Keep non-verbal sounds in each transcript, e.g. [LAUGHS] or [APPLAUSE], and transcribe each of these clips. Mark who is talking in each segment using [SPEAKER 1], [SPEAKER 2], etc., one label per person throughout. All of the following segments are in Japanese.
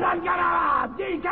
[SPEAKER 1] さんからは、J ち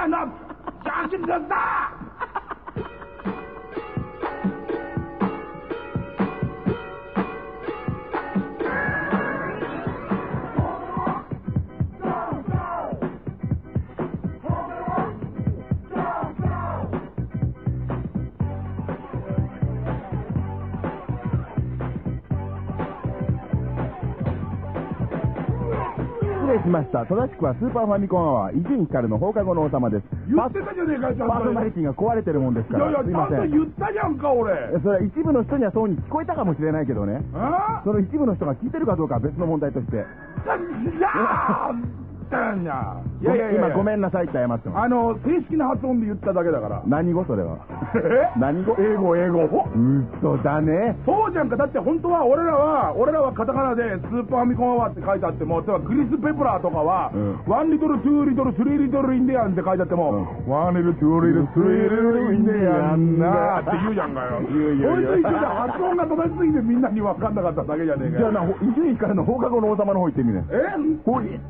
[SPEAKER 2] ました。正しくはスーパーファミコンアワー、伊集院光の放課後の王様です。
[SPEAKER 1] 言ってたじゃねえかよ、ちゃんと。
[SPEAKER 2] パーソナリティが壊れてるもんですから。
[SPEAKER 1] いやいや、ち。ゃんと言ったじゃんか、俺。
[SPEAKER 2] それは一部の人にはそうに聞こえたかもしれないけどね。
[SPEAKER 1] あ
[SPEAKER 2] その一部の人が聞いてるかどうかは別の問題として。
[SPEAKER 1] い [LAUGHS] やーだよな。いやいやいや
[SPEAKER 2] 今ごめんなさいって謝ってます。
[SPEAKER 1] あの、正式な発音で言っただけだから。
[SPEAKER 2] 何語それは？
[SPEAKER 1] え？
[SPEAKER 2] 何語？
[SPEAKER 1] 英語、英語。
[SPEAKER 2] 嘘だね。
[SPEAKER 1] そうじゃんか。だって本当は俺らは、俺らはカタカナでスーパーファミコンアワーって書いてあっても、例えばクリス・ペプラーとかは、
[SPEAKER 2] うん
[SPEAKER 1] one little、two little、three little Indian って書いてあっても、 one little、two little、three little Indian なーって言うじゃんかよ。
[SPEAKER 2] 言う言う言う
[SPEAKER 1] こいつ一緒じゃ発音が正しすぎてみんなに分かんなかっただけじゃねえかよ。
[SPEAKER 2] じゃあな、ほ伊集院からの放課後の王様の方行ってみね。
[SPEAKER 1] え？
[SPEAKER 2] ほい。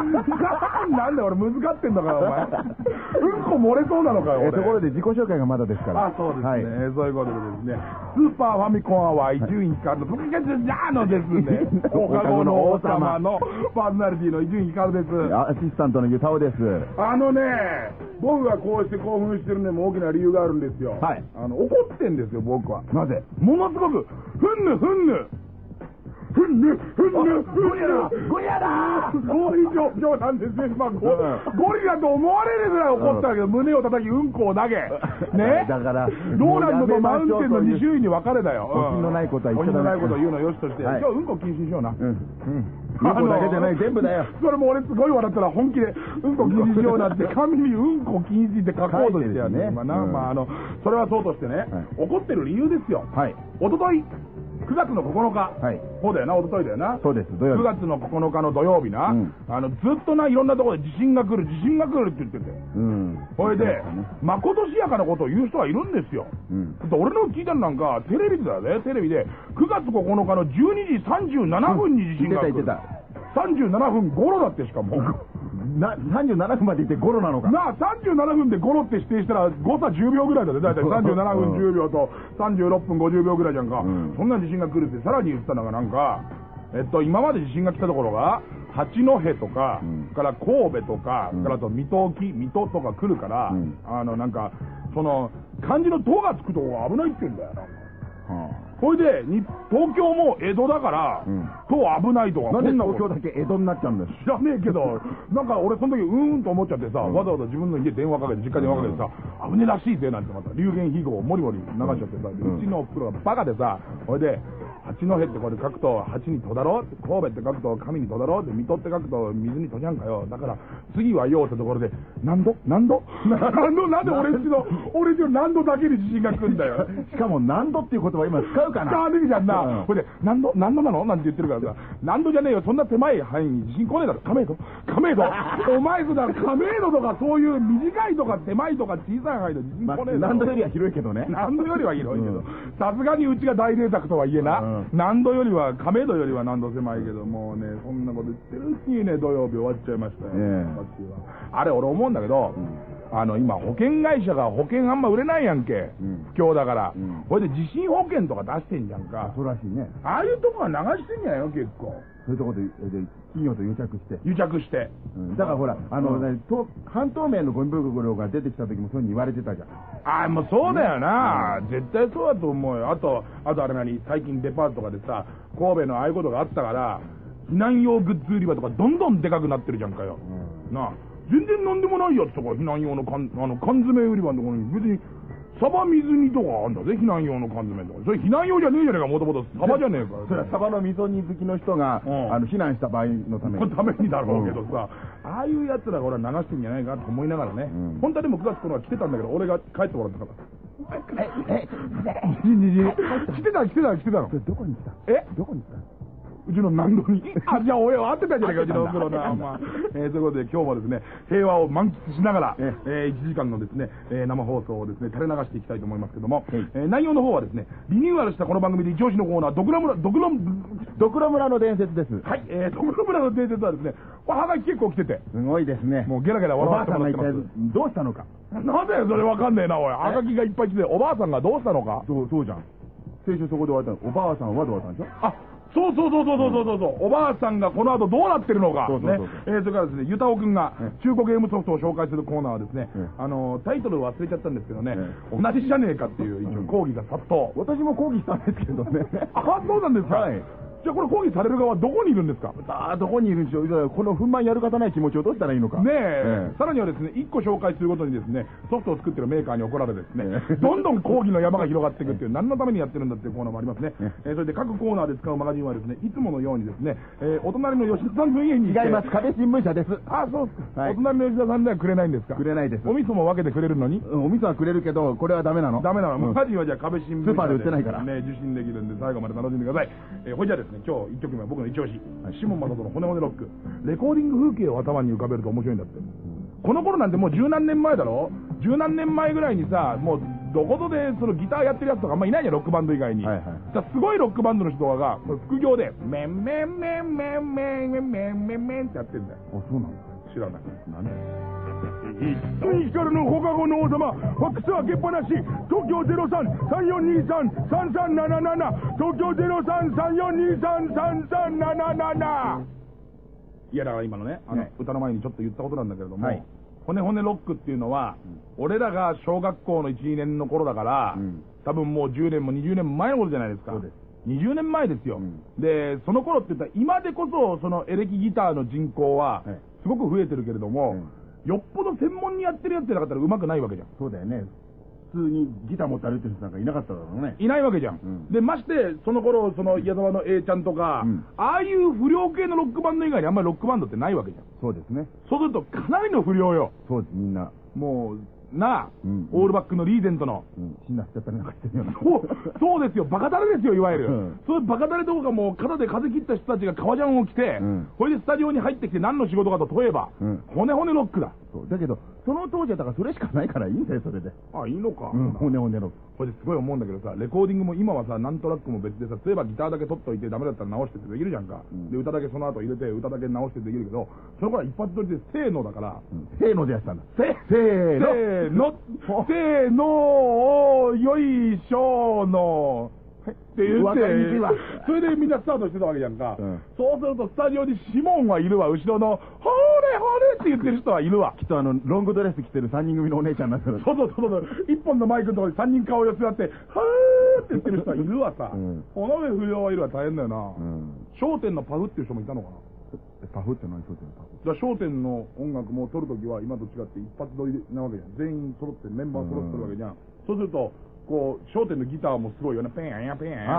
[SPEAKER 2] [LAUGHS]
[SPEAKER 1] なんで俺難かってんだから、お前。うんこ漏れそうなのかよ、
[SPEAKER 2] ところで自己紹介がまだですから。
[SPEAKER 1] あ、そうですね、
[SPEAKER 2] はい。
[SPEAKER 1] そういうことでですね、スーパーファミコンアワー伊集院光のブキャツジャーのですね、[LAUGHS] 放課後の王様のパーソナリティの伊集院光です。
[SPEAKER 2] アシスタントのゆたおです。
[SPEAKER 1] あのね、僕がこうして興奮してるのにも大きな理由があるんですよ。
[SPEAKER 2] はい
[SPEAKER 1] あの、怒ってんですよ、僕は。
[SPEAKER 2] なぜ？
[SPEAKER 1] ものすごく、ふんぬふんぬ。ふんぬ、ふんぬ、ふんぬ。
[SPEAKER 2] ゴリラだ
[SPEAKER 1] そういう状況なんですよ、今、ゴゴリラと思われるぐらい怒ったけど、胸を叩き、うんこを投げ。ね。[LAUGHS]
[SPEAKER 2] だから
[SPEAKER 1] ローランドとマウンテンの
[SPEAKER 2] もうやめましょうという
[SPEAKER 1] 2種類に分かれだよ。
[SPEAKER 2] お品のないことは言っちゃダメ
[SPEAKER 1] お品のないことを言うのよしとして、
[SPEAKER 2] はい。
[SPEAKER 1] 今日うんこ禁止にしような。
[SPEAKER 2] うん。うん。うん。こだけじゃない、全部だよ。
[SPEAKER 1] それも俺すごい笑ったら本気でうん。こ禁止しようなって紙にうん。こ禁止って書こうとしてや
[SPEAKER 2] ね
[SPEAKER 1] まあな、
[SPEAKER 2] うん。
[SPEAKER 1] まああの、それはそうとしてね、怒ってる理由ですよ。
[SPEAKER 2] はい。
[SPEAKER 1] おととい、9月の9日。
[SPEAKER 2] はい。
[SPEAKER 1] そうだよな、おとといだよな。
[SPEAKER 2] そうです、土曜
[SPEAKER 1] 9
[SPEAKER 2] 日。
[SPEAKER 1] 月の9日の土曜日な、
[SPEAKER 2] うん
[SPEAKER 1] あの、ずっとな、いろんなところで地震が来る、地震が来るって言ってて。
[SPEAKER 2] うん。
[SPEAKER 1] それでまことしやかなことを言う人はいるんですよ。
[SPEAKER 2] うん。
[SPEAKER 1] だって俺の聞いたのなんか、テレビだね、テレビで、9月9日の12時37分に地震が来る。
[SPEAKER 2] 言ってた言って
[SPEAKER 1] 37分ゴロだってしかも。
[SPEAKER 2] な、37分まで行ってゴロなのか。
[SPEAKER 1] なあ、37分でゴロって指定したら誤差10秒ぐらいだね。だいたい37分10秒と36分50秒ぐらいじゃんか。
[SPEAKER 2] うん
[SPEAKER 1] そんな地震が来るってさらに言ったのがなんか、えっと、今まで地震が来たところが、八戸とか、
[SPEAKER 2] うん
[SPEAKER 1] から神戸とか、
[SPEAKER 2] うん
[SPEAKER 1] からあと水戸沖、水戸とか来るから、
[SPEAKER 2] うん
[SPEAKER 1] あの、なんか、その、漢字の戸がつくとこが危ないって言うんだよな。
[SPEAKER 2] は
[SPEAKER 1] それで、に東京も江戸だから、
[SPEAKER 2] うん。
[SPEAKER 1] 戸危ないとか、
[SPEAKER 2] あなんで東京だけ江戸になっちゃうんだよ。
[SPEAKER 1] 知らねえけど、なんか俺その時うーんと思っちゃってさ、わざわざ自分の家電話かけて、実家電話かけてさ、危ねえらしいぜなんてまた。流言飛語をもりもり流しちゃってさ、で
[SPEAKER 2] う
[SPEAKER 1] ちのプロがバカでさ、ほいで、八戸ってこれ書くと八に戸だろ神戸って書くと神に戸だろで水戸って書くと水に戸じゃんかよ。だから次はようってところで、何度？何度？[LAUGHS] 何度？なんで俺んちの、俺んちの何度だけで地震が来るんだよ。
[SPEAKER 2] しかも何度っていう言葉今使うかな？
[SPEAKER 1] 使わねえじゃんな。
[SPEAKER 2] うん。
[SPEAKER 1] ほいで、何度、何度なの？なんて言ってるからさ、何度じゃねえよ、そんな狭い範囲に地震来ねえだろ。亀戸。亀戸。[LAUGHS] お前そだ、亀戸とかそういう短いとか狭いとか小さい範囲で地震
[SPEAKER 2] まあ
[SPEAKER 1] 来ねえだろ。
[SPEAKER 2] 何度よりは広いけどね。
[SPEAKER 1] 何度よりは広いけど。
[SPEAKER 2] うん、
[SPEAKER 1] さすがにうちが大贅沢とはいえな、
[SPEAKER 2] うん
[SPEAKER 1] 何度よりは、亀戸よりは何度狭いけど、もうね、そんなこと言ってるうちにね、土曜日終わっちゃいましたよ、
[SPEAKER 2] ええ。
[SPEAKER 1] 私は。あれ、俺思うんだけど、
[SPEAKER 2] うん
[SPEAKER 1] あの、今、保険会社が保険あんま売れないやんけ。
[SPEAKER 2] うん
[SPEAKER 1] 不況だから
[SPEAKER 2] うん。
[SPEAKER 1] これで地震保険とか出してんじゃんか。
[SPEAKER 2] そうらしいね。
[SPEAKER 1] ああいうとこは流してんじゃないの結構。
[SPEAKER 2] そういうところで、で企業と癒着して。
[SPEAKER 1] 癒着して。
[SPEAKER 2] うんだからほら、あの、半透明のゴミ袋が出てきた時もそういうふうに言われてたじゃん。
[SPEAKER 1] ああ、もうそうだよな、絶対そうだと思うよ。あと、あとあれ何？最近デパートとかでさ、神戸のああいうことがあったから、避難用グッズ売り場とかどんどんでかくなってるじゃんかよ。なあ、全然なんでもないやつとか、避難用の缶、あの、缶詰売り場のところに別に、サバ水煮とかあんだぜ、避難用の缶詰とか。それ避難用じゃねえじゃねえか、もともとサバじゃねえか。
[SPEAKER 2] それはサバの味噌煮好きの人が、
[SPEAKER 1] うん
[SPEAKER 2] あの避難した場合のために。
[SPEAKER 1] ためにだろうけどさ、ああいう奴らが俺は流してんじゃないかと思いながらね、
[SPEAKER 2] うん
[SPEAKER 1] 本当はでも9月9日来てたんだけど、俺が帰ってもらったから。
[SPEAKER 2] え、え、
[SPEAKER 1] 来てた、来てた、来てたの
[SPEAKER 2] そ。れどこに来た？
[SPEAKER 1] え？
[SPEAKER 2] どこに来た？
[SPEAKER 1] うちの何度に。あ、じゃあ俺は合ってたじゃないか、うちのおふくろな。まあ、えーということで今日もですね、平和を満喫しながら、
[SPEAKER 2] え
[SPEAKER 1] えー1時間のですね、えー生放送をですね、垂れ流していきたいと思いますけども、
[SPEAKER 2] はい
[SPEAKER 1] えー内容の方はですね、リニューアルしたこの番組で一押しのコーナー、ドクラ村、ドクラム、
[SPEAKER 2] ドクロ村の伝説です。
[SPEAKER 1] はい、えー、ドクラ村の伝説はですね、おはがき結構来てて、
[SPEAKER 2] すごいですね。
[SPEAKER 1] もうゲラゲラ笑わせてもらってます。
[SPEAKER 2] どうしたのか。
[SPEAKER 1] なんだよ、それわかんねえな、おい。はがきがいっぱい来て、おばあさんがどうしたのか。
[SPEAKER 2] そう、そうじゃん。先週そこで終わったの。おばあさんはどうだったんでしょ？
[SPEAKER 1] あ、そうそうそうそうそうそうそう、おばあさんがこの後どうなってるのか。えーそれからですね、ゆたおくんが
[SPEAKER 2] え
[SPEAKER 1] 中古ゲームソフトを紹介するコーナーはですね
[SPEAKER 2] ええ、
[SPEAKER 1] あの、タイトル忘れちゃったんですけどね。
[SPEAKER 2] え、
[SPEAKER 1] 同じじゃねえかっていう一応抗議が殺到。
[SPEAKER 2] 私も抗議したんですけどね。
[SPEAKER 1] あ、そうなんですか。
[SPEAKER 2] はい
[SPEAKER 1] じゃあこれ抗議される側はどこにいるんですか？
[SPEAKER 2] さあ、どこにいるんでしょう。この憤懣やる方ない気持ちをどうしたらいいのか。
[SPEAKER 1] ねえ。
[SPEAKER 2] ええ。
[SPEAKER 1] さらにはですね、1個紹介するごとにですね、ソフトを作ってるメーカーに怒られですね
[SPEAKER 2] え、え。
[SPEAKER 1] どんどん抗議の山が広がっていくっていう、何のためにやってるんだっていうコーナーもありますね。
[SPEAKER 2] え
[SPEAKER 1] え。ーそれで各コーナーで使うマガジンはですね、いつものようにですね、えーお隣の吉田さんの家に
[SPEAKER 2] 違います。壁新聞社です。
[SPEAKER 1] あ、そうっす。か、
[SPEAKER 2] はい。
[SPEAKER 1] お隣の吉田さんではくれないんですか？
[SPEAKER 2] くれないです。
[SPEAKER 1] お味噌も分けてくれるのに？
[SPEAKER 2] うんお味噌はくれるけど、これはダメなの。
[SPEAKER 1] ダメなの。
[SPEAKER 2] うん
[SPEAKER 1] マガジンはじゃあ壁新聞
[SPEAKER 2] スーパーで売ってないから。
[SPEAKER 1] ね、受信できるんで最後まで楽しんでください。えーほいじゃあですね、今日1曲目は僕の一押し。子門真人のホネホネロック。レコーディング風景を頭に浮かべると面白いんだって。この頃なんてもう十何年前だろ十何年前ぐらいにさ、もうどこぞでそのギターやってるやつとかあんまいないじゃん、ロックバンド以外に。
[SPEAKER 2] はいはい
[SPEAKER 1] だからすごいロックバンドの人が、副業で、メンメンメンメンメンメンメンメンメンってやってんだよ。
[SPEAKER 2] あ、そうなの
[SPEAKER 1] 知らない。
[SPEAKER 2] なん。で
[SPEAKER 1] 伊集院光の放課後の王様、ファックス開けっぱなし、東京03-3423-3377、東京03-3423-3377。いや、だから今のね、あの、歌の前にちょっと言ったことなん。だけれども、
[SPEAKER 2] はい
[SPEAKER 1] 骨骨ロックっていうのは、俺らが小学校の1、2年の頃だから、
[SPEAKER 2] うん。
[SPEAKER 1] 多分もう10年も20年も前のことじゃないですか。
[SPEAKER 2] そうです
[SPEAKER 1] 20年前ですよ、
[SPEAKER 2] うん。
[SPEAKER 1] で、その頃って言ったら、今でこそ、そのエレキギターの人口は、すごく増えてるけれども、よっぽど専門にやってるやつじゃなかったら上手くないわけじゃん。
[SPEAKER 2] そうだよね。普通にギター持って歩いてる人なんかいなかっただろうね。
[SPEAKER 1] いないわけじゃん。
[SPEAKER 2] うん
[SPEAKER 1] で、まして、その頃、その矢沢の A ちゃんとか、
[SPEAKER 2] うん
[SPEAKER 1] ああいう不良系のロックバンド以外にあんまりロックバンドってないわけじゃん。
[SPEAKER 2] そうですね。
[SPEAKER 1] そうすると、かなりの不良よ。
[SPEAKER 2] そうです、みんな。
[SPEAKER 1] もう、なあ、
[SPEAKER 2] うん
[SPEAKER 1] オールバックのリーゼントの。
[SPEAKER 2] うん。死なしちゃったりなんかしてるような。
[SPEAKER 1] そう、そうですよ、バカだれですよ、いわゆる。
[SPEAKER 2] うん
[SPEAKER 1] そういうバカだれとかもう、肩で風切った人たちが革ジャンを着て、
[SPEAKER 2] うん
[SPEAKER 1] それでスタジオに入ってきて何の仕事かと問えば、
[SPEAKER 2] うん
[SPEAKER 1] 骨骨ロックだ。
[SPEAKER 2] そうだけど、その当時はだからそれしかないからいいんだよ、それで。
[SPEAKER 1] あ、いいのか。
[SPEAKER 2] うん、骨骨の。
[SPEAKER 1] これですごい思うんだけどさ、レコーディングも今はさ、何トラックも別でさ、例えばギターだけ取っといてダメだったら直してってできるじゃんか。
[SPEAKER 2] うん
[SPEAKER 1] で、歌だけその後入れて、歌だけ直してできるけど、その頃は一発撮りでせーのだから、
[SPEAKER 2] うんせーのでやってたんだ。ーの。
[SPEAKER 1] せーの、せーの、よいしょの、って言って
[SPEAKER 2] わかりにくいわ、
[SPEAKER 1] それでみんなスタートしてたわけじゃんか。
[SPEAKER 2] うん
[SPEAKER 1] そうするとスタジオにシモンはいるわ、後ろの、ほれほれって言ってる人はいるわ。
[SPEAKER 2] きっとあの、ロングドレス着てる3人組のお姉ちゃんなんだけど。
[SPEAKER 1] そうそうそうそう、一本のマイクのところに三人顔寄せ合って、はーって言ってる人はいるわさ。
[SPEAKER 2] うん
[SPEAKER 1] この上不良はいるわ、大変だよな。
[SPEAKER 2] うん。
[SPEAKER 1] 商店のパフっていう人もいたのかな。
[SPEAKER 2] えパフって何そうってパフ。
[SPEAKER 1] じゃあ、商店の音楽も撮るときは今と違って一発撮りなわけじゃん。全員揃って、メンバー揃ってるわけじゃん。そうすると、こう、商店のギターもすごいよね。ペンややペンやや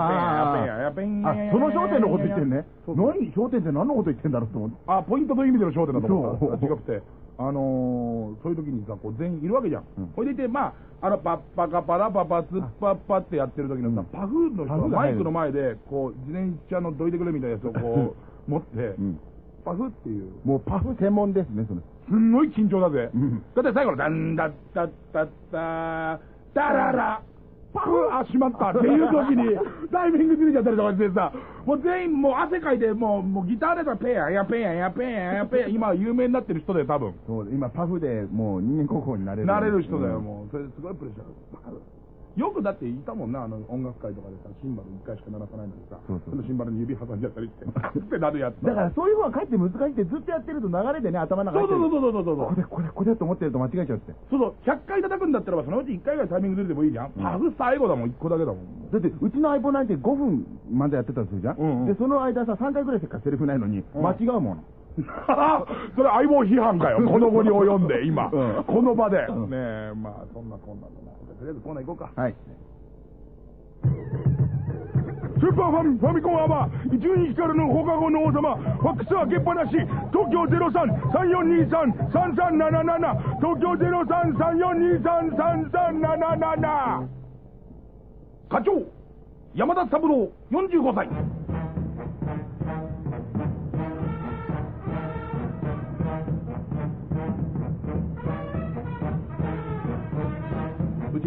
[SPEAKER 1] ペンやペンやペンや
[SPEAKER 2] あ、その商店のこと言ってんね。何商店って何のこと言ってんだろうと思って。
[SPEAKER 1] あ、ポイントという意味での焦点だと思った。違くて。あのー、そういう時にさ、こう全員いるわけじゃん。
[SPEAKER 2] うん
[SPEAKER 1] ほいでいて、まあ、あの、パッパカパラパパツッパッパってやってる時のさ、パフの人がマイクの前で、こう、自転車のどいてくれみたいなやつをこう、[LAUGHS] 持って、
[SPEAKER 2] うん。
[SPEAKER 1] パフっていう。
[SPEAKER 2] もうパフ専門ですね、それ。
[SPEAKER 1] すんごい緊張だぜ。
[SPEAKER 2] うん
[SPEAKER 1] だって最後の、ダンダッタッタッタダララパフあ、しまったっていう時に、[LAUGHS] タイミングずれちゃったりとかしてさ、もう全員もう汗かいて、もう、もうギターでさ、ペンや、やペンや、やペンや、やペンや、今有名になってる人だよ、多分。
[SPEAKER 2] そう、今パフでもう人間国宝になれる。
[SPEAKER 1] なれる人だよ、
[SPEAKER 2] うん
[SPEAKER 1] もう。それすごいプレッシャー。よくだっていたもんな、あの音楽会とかでさ、シンバル一回しか鳴らさないのにさ、
[SPEAKER 2] そ
[SPEAKER 1] のシンバルに指挟んじゃったりして、[LAUGHS] ってなるやつ。
[SPEAKER 2] だからそういうのはかえって難しいってずっとやってると流れでね、頭の中
[SPEAKER 1] そうそうそうそうそうそう。
[SPEAKER 2] これ、これ、これと思ってると間違えちゃうって。
[SPEAKER 1] そうそう、100回叩くんだったらば、そのうち1回ぐらいタイミングずれてもいいじゃん。パフ最後だもん、1個だけだもん。
[SPEAKER 2] だって、うちの相棒なんて5分までやってたとするじゃん、
[SPEAKER 1] うんうん
[SPEAKER 2] で、その間さ、3回ぐらいしかセリフないのに、
[SPEAKER 1] うん
[SPEAKER 2] 間違うもん。[LAUGHS]
[SPEAKER 1] それ相棒批判かよ。この後に及んで、今。
[SPEAKER 2] うん
[SPEAKER 1] この場で。
[SPEAKER 2] うん
[SPEAKER 1] ねえ、まあ、そんなこんなんだな。とりあえずコーナー行こうか。
[SPEAKER 2] はい。
[SPEAKER 1] スーパーファミファミコンアワー、伊集院光の放課後の王様、ファックス開けっぱなし、東京03-3423-3377、東京03-3423-3377。課長、山田三郎、45歳。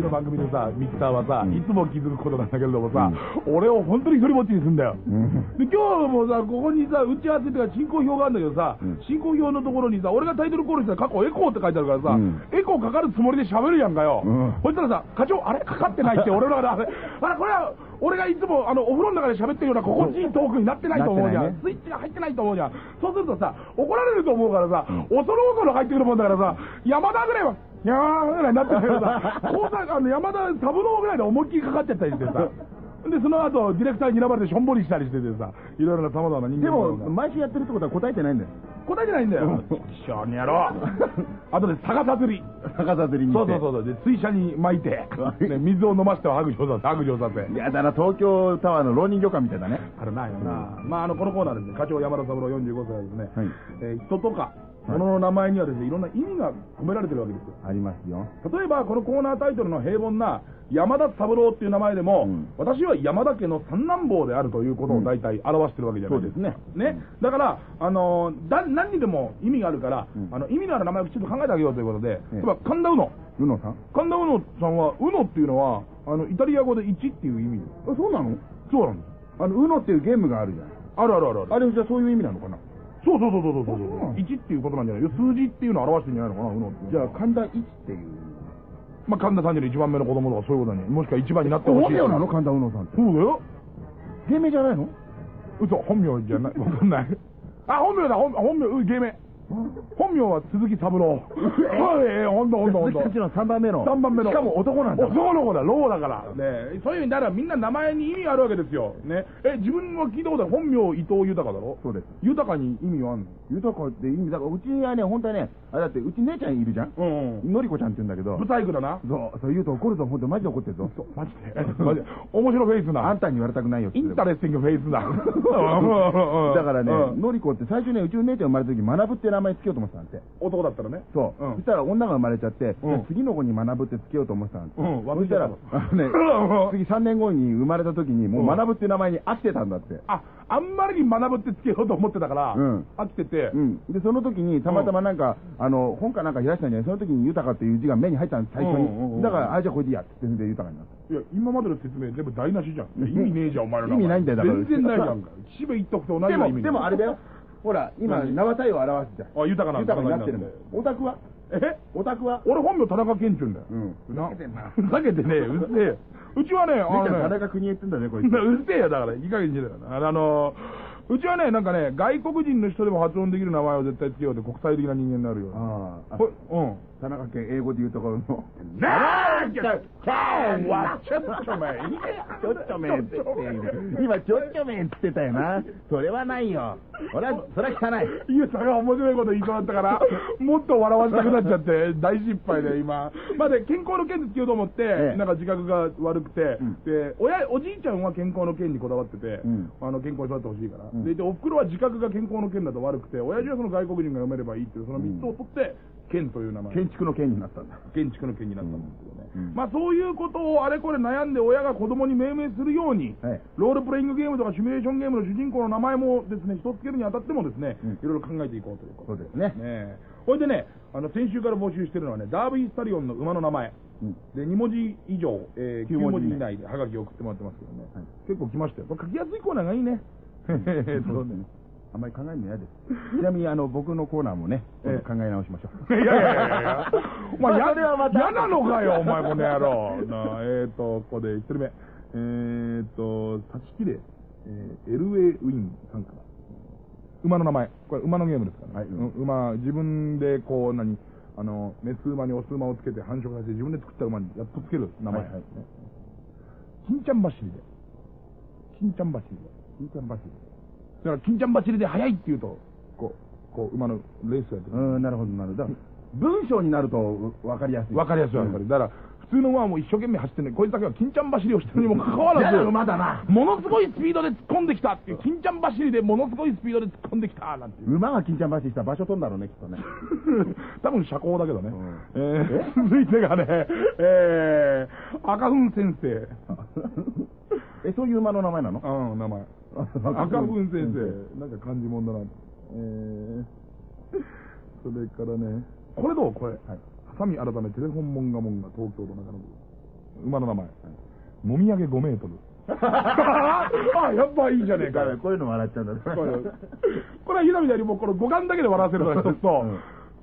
[SPEAKER 1] の番組でさ、ミキサーはさ、
[SPEAKER 2] うん。
[SPEAKER 1] いつも気づくことなんだけれどもさ、俺を本当に一人ぼっちにすんだよ。
[SPEAKER 2] うん。
[SPEAKER 1] で、今日もさ、ここにさ、打ち合わせっていうか進行表があるんだけどさ、
[SPEAKER 2] うん。
[SPEAKER 1] 進行表のところにさ、俺がタイトルコールしたら過去エコーって書いてあるからさ、
[SPEAKER 2] うん。
[SPEAKER 1] エコーかかるつもりで喋るやんかよ。
[SPEAKER 2] うん。
[SPEAKER 1] そしたらさ、課長、あれ？かかってないって、[LAUGHS] 俺の中で、あれ、あれ、これは、俺がいつも、あの、お風呂の中で喋ってるような心地いいトークになってないと思うじゃん。
[SPEAKER 2] ね
[SPEAKER 1] スイッチが入ってないと思うじゃん。そうするとさ、怒られると思うからさ、
[SPEAKER 2] うん。
[SPEAKER 1] 恐る恐る入ってくるもんだからさ、山田ぐらいは、いやーぐらいになってるけどさ、こうさ、あの、山田サブローぐらいで思いっきりかかっちゃったりしてさ、で、その後、ディレクターに睨まれてしょんぼりしたりしててさ、いろいろな様々な人間
[SPEAKER 2] でも、毎週やってるってことは答えてないんだよ。
[SPEAKER 1] 答えてないんだよ。一緒にやろう。[LAUGHS] あとで逆さ釣り。
[SPEAKER 2] 逆さ釣りに
[SPEAKER 1] そう。そうそうそう。で、水車に巻いて、[LAUGHS] ね、水を飲ませては白状させ、白状させ。
[SPEAKER 2] やだな、東京タワーの浪人旅館みたいだね。
[SPEAKER 1] あれないよな。まあ、あの、このコーナーですね、課長山田三郎45歳はですね、
[SPEAKER 2] はい
[SPEAKER 1] えー人とか、物の名前にはですね、いろんな意味が込められてるわけですよ。
[SPEAKER 2] ありますよ。
[SPEAKER 1] 例えば、このコーナータイトルの平凡な山田三郎っていう名前でも、
[SPEAKER 2] うん
[SPEAKER 1] 私は山田家の三男坊であるということを大体表してるわけじゃないですか。
[SPEAKER 2] そうですね
[SPEAKER 1] ね。だから、あのーだ、何にでも意味があるから、
[SPEAKER 2] うん
[SPEAKER 1] あの、意味のある名前をきちんと考えてあげようということで、
[SPEAKER 2] ええ
[SPEAKER 1] 例えば、神田うの。
[SPEAKER 2] うのさん？
[SPEAKER 1] 神田うのさんは、うのっていうのは、あの、イタリア語で1っていう意味です。
[SPEAKER 2] あそうなの？
[SPEAKER 1] そうなんです。
[SPEAKER 2] あの、うのっていうゲームがあるじゃん。
[SPEAKER 1] あるあるあるある。
[SPEAKER 2] あれじゃあそういう意味なのかな？
[SPEAKER 1] そうそうそうそうそうそう
[SPEAKER 2] あそうなの
[SPEAKER 1] 1っていうことなんじゃない？よ。数字っていうのを表してるんじゃないのかな、うの。
[SPEAKER 2] じゃあ、神田一っていう。
[SPEAKER 1] まあ、神田さんより一番目の子供とかそういうことに、もしくは一番になってほしい。
[SPEAKER 2] 本名なの？神田うのさんって。
[SPEAKER 1] そうだよ。
[SPEAKER 2] 芸名じゃないの？
[SPEAKER 1] 嘘、本名じゃない。わかんない。あ、本名だ、本本名、うん、芸名。本名は鈴木三郎。はい、ほんとほんとほんと。
[SPEAKER 2] 鈴木の3番目の。
[SPEAKER 1] 3番目の。
[SPEAKER 2] しかも男なんだ。
[SPEAKER 1] 男の子だ、ローだから。ねそういう意味だからみんな名前に意味があるわけですよ。ね。え、自分は聞いたことある。本名伊藤豊だろ
[SPEAKER 2] そうです。
[SPEAKER 1] 豊かに意味はあんの？
[SPEAKER 2] 豊かって意味だから、うちはね、本当はね、あれだって、うち姉ちゃんいるじゃん
[SPEAKER 1] うんうん。
[SPEAKER 2] のりこちゃんって言うんだけど
[SPEAKER 1] ブサイクだな。
[SPEAKER 2] そう、そう言うと怒るぞ、本当マジで怒ってるぞ。
[SPEAKER 1] マジで？マジで？面白い face な。
[SPEAKER 2] あんたに言われたくないよ
[SPEAKER 1] interesting face だ。[LAUGHS]
[SPEAKER 2] だからね、
[SPEAKER 1] うん
[SPEAKER 2] のりこって最初ね、うちの姉ちゃん生まれた時、学って名前つけようと思ってたんで。
[SPEAKER 1] 男だったらね。
[SPEAKER 2] そう。
[SPEAKER 1] うん
[SPEAKER 2] そしたら女が生まれちゃって、次の子に学ってつけようと思ってたんです。
[SPEAKER 1] うん
[SPEAKER 2] そしたら、あのね
[SPEAKER 1] うん、[LAUGHS]
[SPEAKER 2] 次3年後に生まれた時に、もう学って名前に飽きてたんだって。
[SPEAKER 1] あ、あんまりに学ぶってつけようと思ってたから、
[SPEAKER 2] うん
[SPEAKER 1] 飽きてて、
[SPEAKER 2] うん。で、その時に、たまたまなんか、あの、本かなんか開いてたんじゃない？その時に豊かっていう字が目に入ったんです、最初に。だから、あ、じゃあこれでいいやって言って、豊かになった。
[SPEAKER 1] いや、今までの説明全部台無しじゃん。意味ねえじゃん、お前の名前
[SPEAKER 2] 意味ないんだよだから
[SPEAKER 1] 全然ないじゃんか。岸辺一徳と同じ意味
[SPEAKER 2] でもあれだよ。ほら、今、
[SPEAKER 1] 何？
[SPEAKER 2] 名は体を表すじゃん。
[SPEAKER 1] あ、豊かな
[SPEAKER 2] 豊かになってる
[SPEAKER 1] んだ
[SPEAKER 2] よ。オタクは？
[SPEAKER 1] え？
[SPEAKER 2] オタクは？
[SPEAKER 1] 俺本名田中健中だよ。
[SPEAKER 2] うん。
[SPEAKER 1] な
[SPEAKER 2] ふざけてんな。
[SPEAKER 1] ふざけてねえよ、うるせえよ。うちはね、あのね、
[SPEAKER 2] 中邦衛ってんだね、こいつ。[LAUGHS]
[SPEAKER 1] うるせえよ、だから、いい加減にしてたから。あの、うちはね、なんかね、外国人の人でも発音できる名前を絶対つけようって国際的な人間になるよ。
[SPEAKER 2] ああ。
[SPEAKER 1] こうん。
[SPEAKER 2] 田中健、英語で言うところの。
[SPEAKER 1] なあ、ちょっと前、
[SPEAKER 2] ちょっとめんって言って今、ちょっとめんって言ってたよな。それはないよ。俺は、それは汚い。
[SPEAKER 1] ゆうさんが面白いこと言いそうだったから、[LAUGHS] もっと笑わせたくなっちゃって、大失敗で今。まあで、健康の件でつけようと思って、
[SPEAKER 2] ええ
[SPEAKER 1] なんか自覚が悪くて、
[SPEAKER 2] うん
[SPEAKER 1] で、親、おじいちゃんは健康の件にこだわってて、
[SPEAKER 2] うん
[SPEAKER 1] あの、健康に育ってほしいから。
[SPEAKER 2] うん
[SPEAKER 1] で、でお袋は自覚が健康の件だと悪くて、親父はその外国人が読めればいいっていう、その3つを取って、健という名前。
[SPEAKER 2] 建築の件になったんだ。
[SPEAKER 1] 建築の件になったんですけどね。
[SPEAKER 2] うん
[SPEAKER 1] まあそういうことをあれこれ悩んで親が子供に命名するように、
[SPEAKER 2] はい
[SPEAKER 1] ロールプレイングゲームとかシミュレーションゲームの主人公の名前もですね、人つけるにあたってもですね、
[SPEAKER 2] うん
[SPEAKER 1] いろいろ考えていこうということ
[SPEAKER 2] そうですね。
[SPEAKER 1] ねえ。ほいでね、あの、先週から募集してるのはね、ダービースタリオンの馬の名前。
[SPEAKER 2] うん。
[SPEAKER 1] で、2文字以上、えー、9
[SPEAKER 2] 9
[SPEAKER 1] 文字
[SPEAKER 2] 以内
[SPEAKER 1] でハガキを送ってもらってますけどね。
[SPEAKER 2] はい
[SPEAKER 1] 結構来ましたよ。これ書きやすいコーナーがいいね。えっとね。
[SPEAKER 2] あんまり考えるの嫌です。[LAUGHS] ちなみに、あの、僕のコーナーもね、
[SPEAKER 1] ええ
[SPEAKER 2] 考え直しましょう。[LAUGHS]
[SPEAKER 1] いやいやいやいや。[LAUGHS] お前、嫌なのかよ、お前、この野郎。なあえっ、と、ここで一人目。えっ、と、立ちきれ、えーエルウィンさんから。馬の名前。これ、馬のゲームですからね。
[SPEAKER 2] はい
[SPEAKER 1] うん馬、自分でこう、何、あの、メス馬にオス馬をつけて繁殖させて自分で作った馬にやっとつける名前。
[SPEAKER 2] はいはい
[SPEAKER 1] 金ちゃん走りで。金ちゃん走りで。
[SPEAKER 2] 金ちゃん走り。
[SPEAKER 1] だから、金ちゃん走りで速いって言うと、こう、こう、馬のレースをやってくる。
[SPEAKER 2] うん、なるほど、なるほど。だから文章になると分かりやすい。
[SPEAKER 1] わかりやすいわかり。だから、普通の馬はもう一生懸命走ってるのに、こいつだけは金ちゃん走りをしてるにもかかわらず、
[SPEAKER 2] 馬だな
[SPEAKER 1] ものすごいスピードで突っ込んできたっていう、金ちゃん走りでものすごいスピードで突っ込んできたなんて。
[SPEAKER 2] 馬が金ちゃん走りしたら場所取んだろうね、きっとね。[LAUGHS]
[SPEAKER 1] 多分社交だけどね。
[SPEAKER 2] うん
[SPEAKER 1] えー続いてがね、えー、赤粉先生。[LAUGHS]
[SPEAKER 2] え、そういう馬の名前なの？
[SPEAKER 1] うん、名前。[LAUGHS] 赤粉先生。なんか漢字もんだな。えー、それからね、これどう？これ。
[SPEAKER 2] はい。
[SPEAKER 1] ハサミ改めテレフォンモンガモンガ東京都中野区。馬の名前。もみあげ5メートル。[LAUGHS] あ、やっぱいいじゃねえかよ。[LAUGHS]
[SPEAKER 2] こういうの笑っちゃうんだ。
[SPEAKER 1] これこれはひなみたいにもうこの五感だけで笑わせるのが一つと、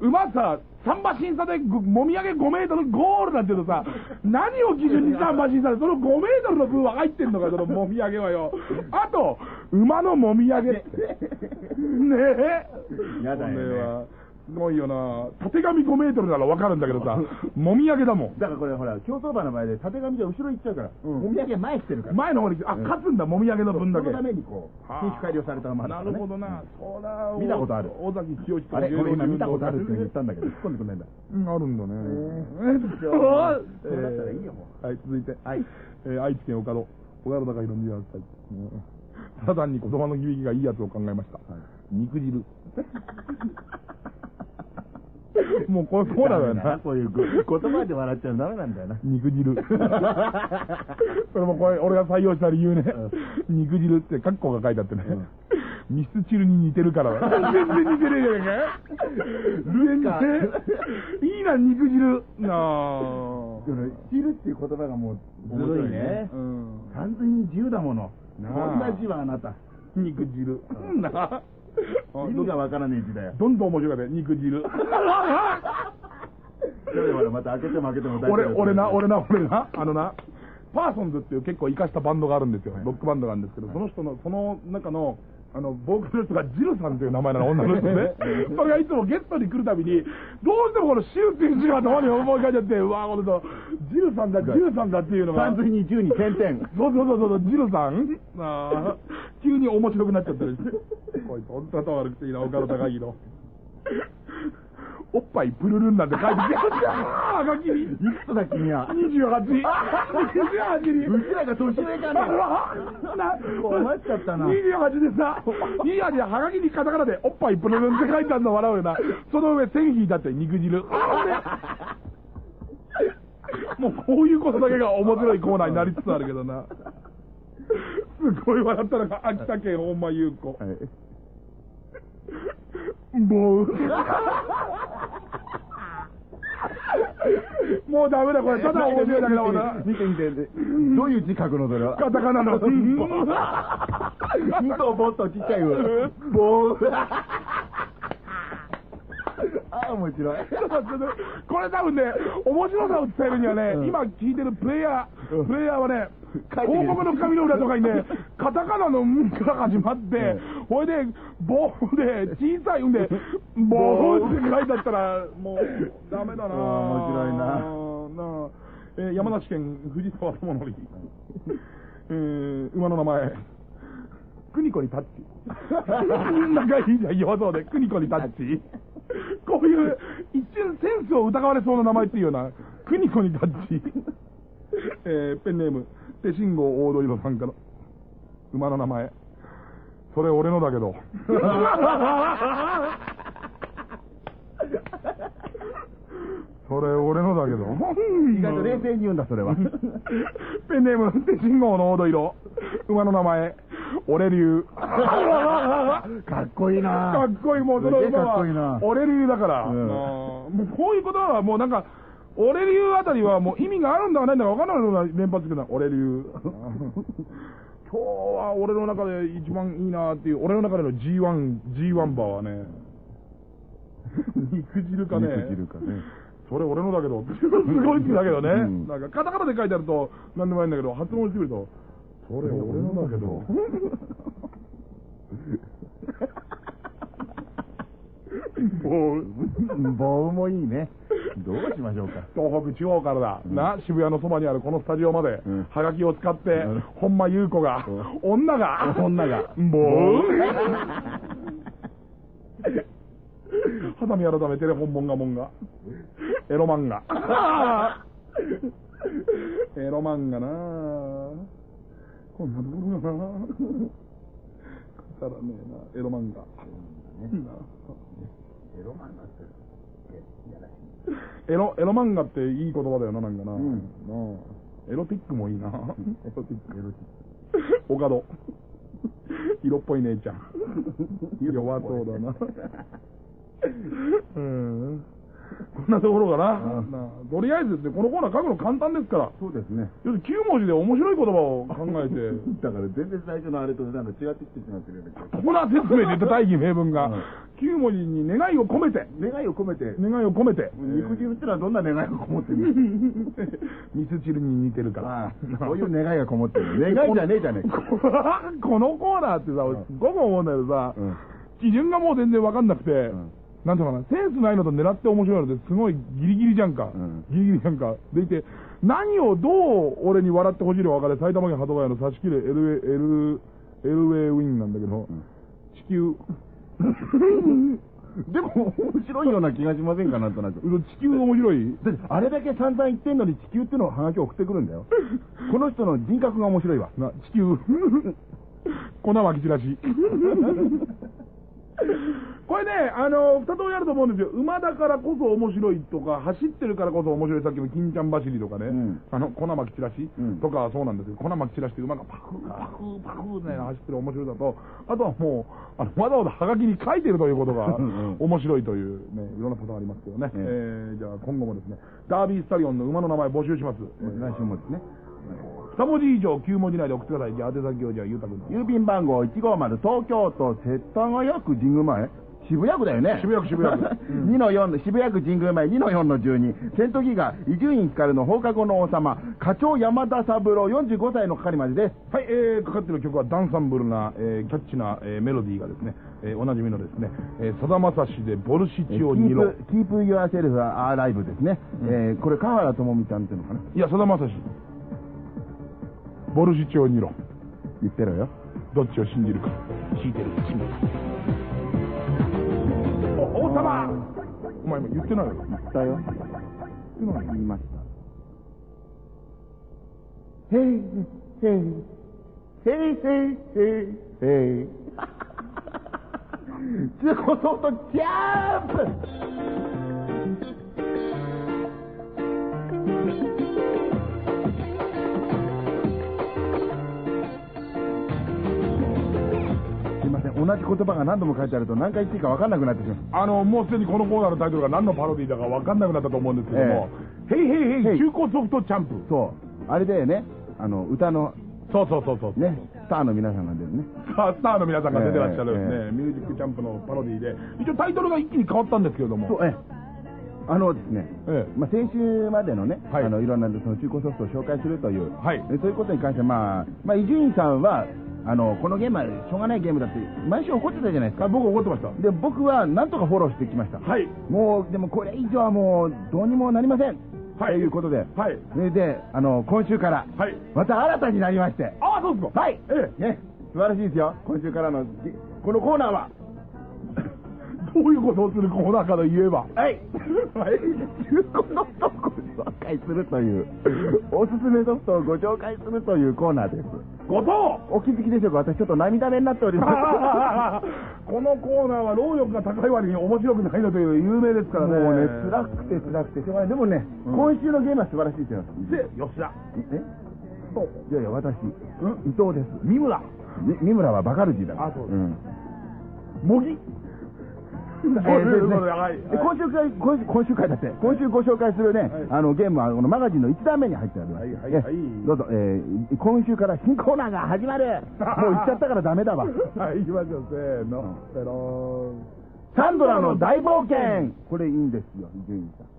[SPEAKER 1] 馬さ、三馬審査でぐもみあげ5メートルゴールなんていうのさ、何を基準に三馬審査で、その5メートルの分は入ってんのか、そのもみあげはよ。あと、馬のもみあげ。[LAUGHS] ねえ。
[SPEAKER 2] やだよね
[SPEAKER 1] すごいよな。縦紙5メートルならわかるんだけどさ、もみあげだもん。
[SPEAKER 2] だからこれほら、競走馬の場合で縦紙で後ろ行っちゃうから、
[SPEAKER 1] うん
[SPEAKER 2] もみあげ前してるから。
[SPEAKER 1] 前の方に、あ、勝つんだ、もみあげの分だけ。
[SPEAKER 2] そのためにこう、品種改良された馬
[SPEAKER 1] なるほどな。そら、
[SPEAKER 2] 見たことある
[SPEAKER 1] 尾崎清彦
[SPEAKER 2] あれ、これ今見たことあるって言
[SPEAKER 1] う
[SPEAKER 2] ったんだけど、突っ込んでくんないんだ。
[SPEAKER 1] うん、あるんだね。[LAUGHS]
[SPEAKER 2] え
[SPEAKER 1] えっと、
[SPEAKER 2] そうだったらいいよも
[SPEAKER 1] はい、続いて。
[SPEAKER 2] はい。
[SPEAKER 1] えー愛知県岡戸、小川隆弘28歳。サザンに言葉の響きがいいやつを考えました。肉汁。[LAUGHS] もうこれ、こうだよな。
[SPEAKER 2] こういう言葉で笑っちゃダメなんだよな。
[SPEAKER 1] 肉汁。[LAUGHS] これもこれ、俺が採用した理由ね。肉汁って、カッコが書いてあってね。ミスチルに似てるからだ。全然似てねえじゃねえか。全然。いいな、肉汁。なあ。
[SPEAKER 2] その汁っていう言葉がもうずるいね
[SPEAKER 1] う。ん。
[SPEAKER 2] 完全に自由だもの。同じはあなた。
[SPEAKER 1] 肉汁。なあ。
[SPEAKER 2] 意味がわからねえ字だよ。
[SPEAKER 1] どんどん面白かったよ肉汁。[LAUGHS]
[SPEAKER 2] また開けても開けても大丈夫
[SPEAKER 1] 俺、俺な、俺な、俺な、あのな、パーソンズっていう結構生かしたバンドがあるんですよ。ロックバンドがあるんですけど、その人の、その中の、あの、ボーカルの人がジルさんという名前なの、女の人ね。[LAUGHS] それがいつもゲストに来るたびに、どうしてもこのシューっていう字が頭に思い浮かんじゃって、うわこの人、ジルさんだ、ジルさんだっていうのが。
[SPEAKER 2] 完全に10に点々。
[SPEAKER 1] そうそうそうそう、ジルさん [LAUGHS] あー急に面白くなっちゃったりして。[LAUGHS] こいつ、本当頭悪くていいな、岡田隆弘。おっぱいプルルンなんて書いてきて、あーがきに。
[SPEAKER 2] いくつだ君は。
[SPEAKER 1] 28。28に。
[SPEAKER 2] うちらが年上かな。
[SPEAKER 1] な、
[SPEAKER 2] 困っちゃったな
[SPEAKER 1] 28でさ、28ではがきにカタカナでおっぱいプルルンって書いてあるの笑うよな。その上線引いたって肉汁。もうこういうことだけが面白いコーナーになりつつあるけどな。すごい笑ったのが秋田県本間優子。
[SPEAKER 2] はい。
[SPEAKER 1] もう。もうダメだ、これ。ただ面白いだけだもんな。
[SPEAKER 2] 見て見て。見て。どういう字書くのそれは？
[SPEAKER 1] カタカナの。
[SPEAKER 2] うん。とぼっとちっちゃい上。ぼー。ああ、面白い。
[SPEAKER 1] これ多分ね、面白さを伝えるにはね、
[SPEAKER 2] うん。
[SPEAKER 1] 今聞いてるプレイヤー、
[SPEAKER 2] うん。
[SPEAKER 1] プレイヤーはね、広告の紙の裏とかにね、[LAUGHS] カタカナの「ん」から始まって、ほいで、棒で、小さい「ん」で、棒って書いてあったら、もう、ダメだな。
[SPEAKER 2] うん面白いな。
[SPEAKER 1] なあ。えー山梨県藤沢智則。[LAUGHS] えー馬の名前、クニコにタッチ。なんかいいじゃん、弱そうで。クニコにタッチ。こういう、一瞬センスを疑われそうな名前っていうような、クニコにタッチ。えーペンネーム、手信号大戸色さんから。馬の名前。それ俺のだけど。それ俺のだけど。
[SPEAKER 2] 意外と冷静に言うんだ、それは。[LAUGHS]
[SPEAKER 1] ペンネーム、手信号の黄土色。馬の名前、俺流。[LAUGHS]
[SPEAKER 2] かっこいいな
[SPEAKER 1] かっこいい、もうその馬は、俺流だから。
[SPEAKER 2] うん
[SPEAKER 1] もうこういうことはもうなんか、俺流あたりはもう意味があるんだかないんだか分からないのが連発するな、俺流。[LAUGHS] 今日は俺の中で一番いいなっていう、俺の中での G1、G1 馬はね、肉汁かね。
[SPEAKER 2] 肉汁かね。
[SPEAKER 1] それ俺のだけど、すごい好きだけどね。
[SPEAKER 2] うん。
[SPEAKER 1] なんかカタカナで書いてあると何でもないんだけど、発音してみると、それ俺のだけど。もう、
[SPEAKER 2] 棒もいいね。どうしましょうか。
[SPEAKER 1] 東北地方からだ、な、渋谷のそばにあるこのスタジオまで、
[SPEAKER 2] うん。
[SPEAKER 1] はがきを使って、
[SPEAKER 2] うん
[SPEAKER 1] 本間優子が、女が、
[SPEAKER 2] 女が。
[SPEAKER 1] も [LAUGHS] う、はさみ改めテレフォンモンガモンガ、エロ漫画。エロ漫画なこんなところだなくだらねえな、エロ漫画。な
[SPEAKER 2] エロマンだって。
[SPEAKER 1] エロ、エロ漫画っていい言葉だよな、なんかな。
[SPEAKER 2] うん
[SPEAKER 1] エロティックもいいな。[LAUGHS] エロティック。
[SPEAKER 2] エロテ
[SPEAKER 1] オカド。色っぽい姉ちゃん。[LAUGHS] 弱そうだな。うん。こんなところかな。とりあえずですね、このコーナー書くの簡単ですから。
[SPEAKER 2] そうですね。
[SPEAKER 1] 要するに9文字で面白い言葉を考えて、[LAUGHS]
[SPEAKER 2] だから全然最初のあれとなんか違ってきてしまってるような気が
[SPEAKER 1] コーナー説明で言った大義名分が
[SPEAKER 2] うん、
[SPEAKER 1] 9文字に願いを込めて、
[SPEAKER 2] 願いを込めて、
[SPEAKER 1] 願いを込めて、
[SPEAKER 2] 肉汁ってのはどんな願いがこもってるの？[LAUGHS]
[SPEAKER 1] ミスチルに似てるから。
[SPEAKER 2] そういう願いがこもってる。[LAUGHS] 願いじゃねえじゃねえか。
[SPEAKER 1] このコーナーってさ、俺すごく思うんだけどさ、
[SPEAKER 2] うん
[SPEAKER 1] 基準がもう全然わかんなくて、
[SPEAKER 2] ん
[SPEAKER 1] なんていうのかな、センスないのと狙って面白いのってすごいギリギリじゃんか。
[SPEAKER 2] うん
[SPEAKER 1] ギリギリじゃんか。でいて、何をどう俺に笑ってほしいのか分かれ、埼玉県鳩ヶ谷の差し切れエルウェイ、エル、エルウェイウィンなんだけど、地球、[LAUGHS]
[SPEAKER 2] でも面白いような気がしませんか、なんとなく。
[SPEAKER 1] 地球面白い
[SPEAKER 2] あれだけ散々言ってんのに地球ってのをハガキを送ってくるんだよ。この人の人格が面白いわ。
[SPEAKER 1] な、地球、[LAUGHS] 粉まき散らし。[LAUGHS] [LAUGHS] これね、あの、二通りあると思うんですよ。馬だからこそ面白いとか、走ってるからこそ面白い、さっきの金ちゃん走りとかね、
[SPEAKER 2] うん。
[SPEAKER 1] あの、粉まき散らし、
[SPEAKER 2] うん。
[SPEAKER 1] とかはそうなんですけど、粉まき散らして馬がパクー、パクー、パクーね、走ってる面白さと、あとはもう、あの、わざわざハガキに書いてるということが
[SPEAKER 2] うんうん。
[SPEAKER 1] 面白いというね、いろんなことがありますけどね。えー、じゃあ今後もですね、ダービースタリオンの馬の名前募集します。えー
[SPEAKER 2] 来週もですね。
[SPEAKER 1] 二文字以上、九文字内で送ってください。じゃあ宛先をじゃあ、ゆうたくんの。
[SPEAKER 2] 郵便番号150東京都世田谷区神宮前渋谷区だよね。
[SPEAKER 1] 渋谷区渋谷区うん
[SPEAKER 2] 2の4の、渋谷区神宮前2の4の12。戦闘機が伊集院光の放課後の王様、課長山田三郎45歳の係までです。
[SPEAKER 1] はい、えー、かかってる曲はダンサンブルな、えー、キャッチな、えー、メロディーがですね、えー、おなじみのですね、えー、さだまさしでボルシチオニロ。
[SPEAKER 2] キープ、キープユアセルフアーライブですね。えー、これ、河原智美ちゃんっていうのかない
[SPEAKER 1] や、さだまさし。ボルシチオニロ。
[SPEAKER 2] 言ってろよ。
[SPEAKER 1] どっちを信じるか。聞いてる君。お、王様お前今言ってないよ。
[SPEAKER 2] 言ったよ。
[SPEAKER 1] 言ってない
[SPEAKER 2] 言いました。へい、へい、へい、へい、へい、へい。中古ソフトチャンプ同じ言葉が何度も書いてあると何回言っていいか分かんなくなってしまう。
[SPEAKER 1] あの、もうすでにこのコーナーのタイトルが何のパロディだか分かんなくなったと思うんですけども、ヘイヘイヘイ、
[SPEAKER 2] ヘイ
[SPEAKER 1] 中古ソフトチャンプ。
[SPEAKER 2] そう。あれだよね。あの、歌の、
[SPEAKER 1] そうそうそうそう。
[SPEAKER 2] ね、スターの皆さんが出るね。
[SPEAKER 1] スターの皆さんが出てらっしゃる、ね
[SPEAKER 2] ええ
[SPEAKER 1] ミュージックチャンプのパロディで、一応タイトルが一気に変わったんですけれども、
[SPEAKER 2] そう、ええ。あのですね、
[SPEAKER 1] え
[SPEAKER 2] まあ、先週までのね、
[SPEAKER 1] はい
[SPEAKER 2] い、あのいろんなその中古ソフトを紹介するという、
[SPEAKER 1] はい
[SPEAKER 2] えそういうことに関しては、まあ、まあ、伊集院さんは、あの、このゲームはしょうがないゲームだって、毎週怒ってたじゃないですか。
[SPEAKER 1] あ僕怒ってました。
[SPEAKER 2] で、僕はなんとかフォローしてきました。
[SPEAKER 1] はい。
[SPEAKER 2] もう、でもこれ以上はもう、どうにもなりません。
[SPEAKER 1] はい
[SPEAKER 2] ということで、
[SPEAKER 1] はい。
[SPEAKER 2] それで、あの、今週から、
[SPEAKER 1] はい。
[SPEAKER 2] また新たになりまして、
[SPEAKER 1] ああ、そうですか。
[SPEAKER 2] はい、
[SPEAKER 1] ええ。
[SPEAKER 2] ね、素晴らしいですよ。今週からの、このコーナーは、
[SPEAKER 1] どういうことをするコーナーから言えば。
[SPEAKER 2] はい。
[SPEAKER 1] はい。
[SPEAKER 2] 中古のソフトをご紹介するという、おすすめソフトをご紹介するというコーナーです。
[SPEAKER 1] 後藤
[SPEAKER 2] お気づきでしょうか？私ちょっと涙目になっております。[LAUGHS]
[SPEAKER 1] このコーナーは労力が高い割に面白くないのという有名ですからね。
[SPEAKER 2] もうね、辛くて辛くてしょうがない。でもね、
[SPEAKER 1] うん
[SPEAKER 2] 今週のゲームは素晴らしいですよ。
[SPEAKER 1] で、吉田。
[SPEAKER 2] え？
[SPEAKER 1] と、
[SPEAKER 2] いやいや、私、
[SPEAKER 1] うん
[SPEAKER 2] 伊藤です。
[SPEAKER 1] 三村。
[SPEAKER 2] み三村はバカルジーだから。
[SPEAKER 1] あそうです
[SPEAKER 2] ん。
[SPEAKER 1] 茂木。
[SPEAKER 2] 今週回今週、今週回だって、今週ご紹介するね、
[SPEAKER 1] はい。
[SPEAKER 2] あのゲームはこのマガジンの1段目に入ってあります。
[SPEAKER 1] はいはいはい。
[SPEAKER 2] えどうぞ、えー今週から新コーナーが始まる。[LAUGHS] もう言っちゃったからダメだわ。
[SPEAKER 1] はい、行きましょう。せーの。ペロ
[SPEAKER 2] サンドラの大冒険。これいいんですよ、伊集院さん。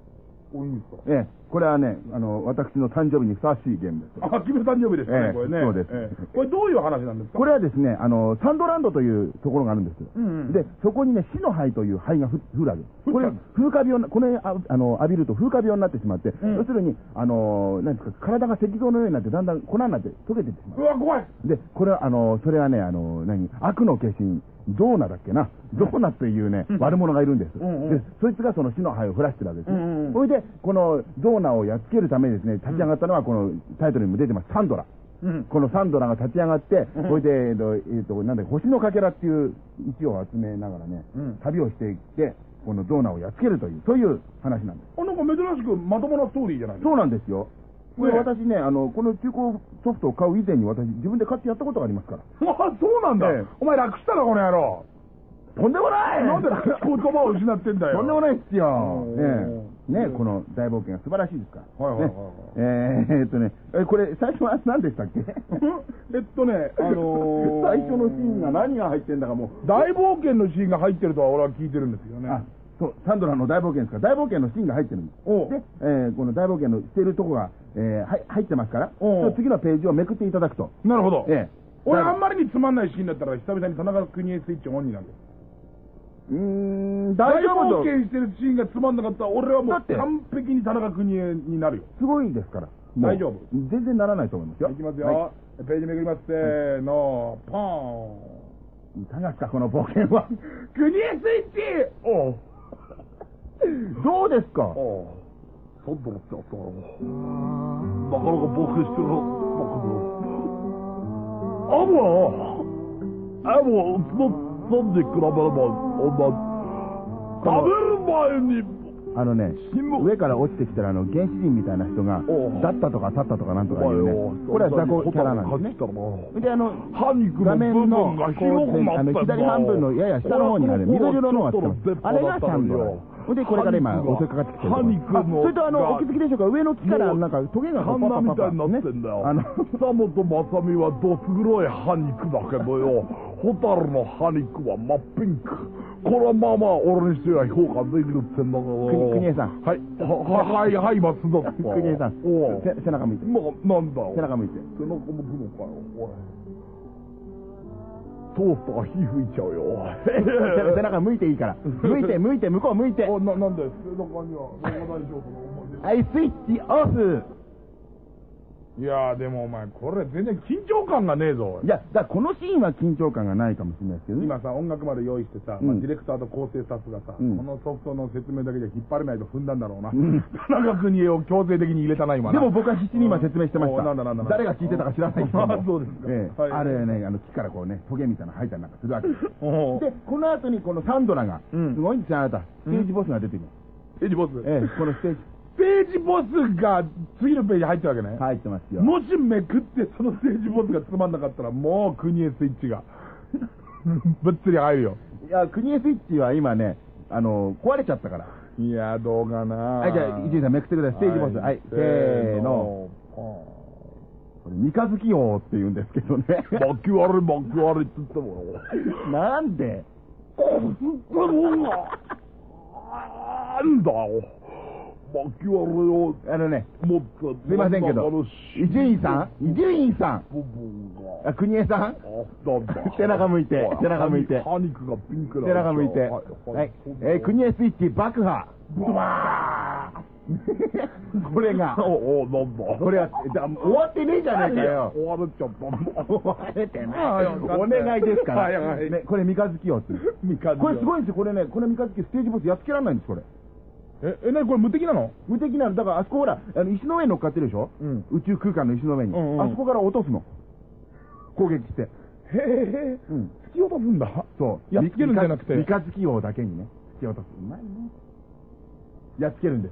[SPEAKER 1] ーン。お、いいんですか
[SPEAKER 2] ええ、これはね、あの、私の誕生日にふさわしいゲームです。
[SPEAKER 1] あ、君の誕生日ですね、
[SPEAKER 2] ええ
[SPEAKER 1] これね。
[SPEAKER 2] そうです
[SPEAKER 1] ええこれどういう話なんですか？
[SPEAKER 2] これはですね、あの、サンドランドというところがあるんです。
[SPEAKER 1] うんうん
[SPEAKER 2] で、そこにね、死の灰という灰がふ降るわけ。これ風化病な、これ、ああの、浴びると風化病になってしまって、
[SPEAKER 1] うん
[SPEAKER 2] 要するに、あの、なんですか、体が石像のようになって、だんだん粉になって溶けていってしま
[SPEAKER 1] うわ、怖い。
[SPEAKER 2] う。で、これは、あの、それはね、あの、何、悪の化身、ゾーナだっけな？ゾーナっていうね、
[SPEAKER 1] うん
[SPEAKER 2] 悪者がいるんです。
[SPEAKER 1] うんうん
[SPEAKER 2] で、そいつがその死の灰を降らしてるわけですね。
[SPEAKER 1] うんうんうん
[SPEAKER 2] それで、このゾーナをやっつけるためにですね、立ち上がったのは、このタイトルにも出てます、サンドラ。
[SPEAKER 1] うん。
[SPEAKER 2] このサンドラが立ち上がって、
[SPEAKER 1] うん
[SPEAKER 2] これで、えっと、えっと、なんだ星のかけらっていう石を集めながらね、
[SPEAKER 1] うん
[SPEAKER 2] 旅をしていって、このゾーナをやっつけるという、そういう話なんです。
[SPEAKER 1] あ、なんか珍しくまともなストーリーじゃないですか。
[SPEAKER 2] そうなんですよ。これ
[SPEAKER 1] ね
[SPEAKER 2] 私ね、あの、この中古ソフトを買う以前に私自分で買ってやったことがありますから。
[SPEAKER 1] あ、そうなんだ。
[SPEAKER 2] ええ
[SPEAKER 1] お前楽したな、この野郎。
[SPEAKER 2] とんでもない
[SPEAKER 1] なんで言葉を失ってんだよ。
[SPEAKER 2] とんでもないっすよ。ね、この大冒険が素晴らしいですから。
[SPEAKER 1] はいはいはい
[SPEAKER 2] ねえっとね、えこれ、最初は何でしたっけ？[LAUGHS]
[SPEAKER 1] えっとね、あのー [LAUGHS]
[SPEAKER 2] 最初のシーンが何が入ってんだかもう。
[SPEAKER 1] 大冒険のシーンが入ってるとは俺は聞いてるんですよね。
[SPEAKER 2] あそう、サンドラの大冒険ですから、大冒険のシーンが入ってるんです。で、えーこの大冒険のしているとこが、えーはい入ってますから、次のページをめくっていただくと。
[SPEAKER 1] なるほど。
[SPEAKER 2] ええ
[SPEAKER 1] 俺
[SPEAKER 2] だ
[SPEAKER 1] あんまりにつまんないシーンだったら久々に田中邦衛スイッチオンになる。
[SPEAKER 2] うーん、
[SPEAKER 1] 大
[SPEAKER 2] 大丈夫
[SPEAKER 1] 冒険してるシーンがつまんなかったら俺はもう完璧に田中邦衛になるよ。
[SPEAKER 2] すごいですから。
[SPEAKER 1] 大丈夫
[SPEAKER 2] 全然ならないと思いますよ。
[SPEAKER 1] いきますよ。
[SPEAKER 2] は
[SPEAKER 1] ページめくります。せーの、ポーン。
[SPEAKER 2] いかがですか、この冒険は。
[SPEAKER 1] 国へスイッチおう [LAUGHS]
[SPEAKER 2] どうですか？
[SPEAKER 1] おうサンドラってやったからなかなか冒険してるな、僕も。あもあもそんで比べれば、女、食べる前に、
[SPEAKER 2] あのね、上から落ちてきたら、あの、原始人みたいな人がだったとか立ったとかなんとかいうね。これは雑魚キャラなんですね。で、あの、画面の、こうあ左半分のやや下の方にある緑色のがつってます。
[SPEAKER 1] 俺
[SPEAKER 2] あれがサンドラ。で、これから今襲いかかってきてる。それとあの、お気づきでしょうか、上の木からなんかトゲがこう
[SPEAKER 1] ハンナみたいになってんだよ。
[SPEAKER 2] あの、
[SPEAKER 1] 久本雅美はどす黒い歯肉だけどよ、ホタルの歯肉は真っピンク。これはまあまあ、俺にしては評価できるってんだから。
[SPEAKER 2] く国枝さん
[SPEAKER 1] はい、は、ははい、はい、松田さん。
[SPEAKER 2] 国枝さん
[SPEAKER 1] お
[SPEAKER 2] 背中向いて。
[SPEAKER 1] まあ、なんだよ。
[SPEAKER 2] 背中向いて。
[SPEAKER 1] 背中向くのかよ、おい。トースター火吹いちゃうよ。
[SPEAKER 2] 背中向いていいから。向いて、向いて、向こう向いて。
[SPEAKER 1] おな、なんで？背中には、背中大丈夫なお前
[SPEAKER 2] はい、スイッチオフ
[SPEAKER 1] いやーでもお前、これ全然緊張感がねえぞ。
[SPEAKER 2] いや、だからこのシーンは緊張感がないかもしれないですけどね。
[SPEAKER 1] 今さ、音楽まで用意してさ、
[SPEAKER 2] うん
[SPEAKER 1] まあ、ディレクターと構成スタッフがさ、
[SPEAKER 2] うん
[SPEAKER 1] このソフトの説明だけじゃ引っ張れないと踏んだんだろうな。
[SPEAKER 2] ん
[SPEAKER 1] 田中邦衛を強制的に入れたな、今な。
[SPEAKER 2] でも僕は必死に今説明してました。
[SPEAKER 1] おなんだなんだなんだ
[SPEAKER 2] 誰が聞いてたか知らないけども。
[SPEAKER 1] あ [LAUGHS] そうですか
[SPEAKER 2] ええ
[SPEAKER 1] はい
[SPEAKER 2] あれね、あの木からこうね、トゲみたいなの吐いたりなんかするわけ [LAUGHS] です。で、この後にこのサンドラが、
[SPEAKER 1] うん
[SPEAKER 2] すごいんですよ、あなた。ステージボスが出てくる。
[SPEAKER 1] ステージボス。
[SPEAKER 2] ええ、このステージ、
[SPEAKER 1] ージボスが次のページ入ってるわけね。
[SPEAKER 2] 入ってますよ。
[SPEAKER 1] もしめくってそのステージボスがつまんなかったら、もう国へスイッチが。[LAUGHS] ぶっつり入るよ。
[SPEAKER 2] いや、国へスイッチは今ね、あの、壊れちゃったから。
[SPEAKER 1] いや、どうかな
[SPEAKER 2] はい、じゃあ、伊集院さんめくってください。ステージボス。はい、せーの。。これ、三日月王って言うんですけどね。
[SPEAKER 1] バキ割れバキ割れって言ったもん。
[SPEAKER 2] なんで？
[SPEAKER 1] なんだよ。バキ割れを
[SPEAKER 2] あのね、すいませんけど、伊集院さん伊集院さん国枝さん。背中向いて背中向いて背中向いて。
[SPEAKER 1] はい
[SPEAKER 2] はい。えー、国枝スイッチ爆破。
[SPEAKER 1] ブワ
[SPEAKER 2] これが
[SPEAKER 1] ー、お、お、なんだ。
[SPEAKER 2] これは、じゃあ終わってねえじゃねえかよ。
[SPEAKER 1] 終われちゃった。
[SPEAKER 2] 終われてないお願いですから。これ三日月王っていう。
[SPEAKER 1] 三日月
[SPEAKER 2] これすごいんですよ。これね、これ三日月ステージボスやっつけられないんです、これ。
[SPEAKER 1] え、え、なにこれ無敵なの？
[SPEAKER 2] 無敵なの。だからあそこほら、あの石の上に乗っかってるでしょ？
[SPEAKER 1] うん
[SPEAKER 2] 宇宙空間の石の上に。
[SPEAKER 1] うんうん
[SPEAKER 2] あそこから落とすの。攻撃して。
[SPEAKER 1] へえ、
[SPEAKER 2] うん。
[SPEAKER 1] 突き落とすんだ。
[SPEAKER 2] そう。
[SPEAKER 1] やっつけるんじゃなくて
[SPEAKER 2] 三日月王だけにね、突き落とす。うまいね。やっつけるんです。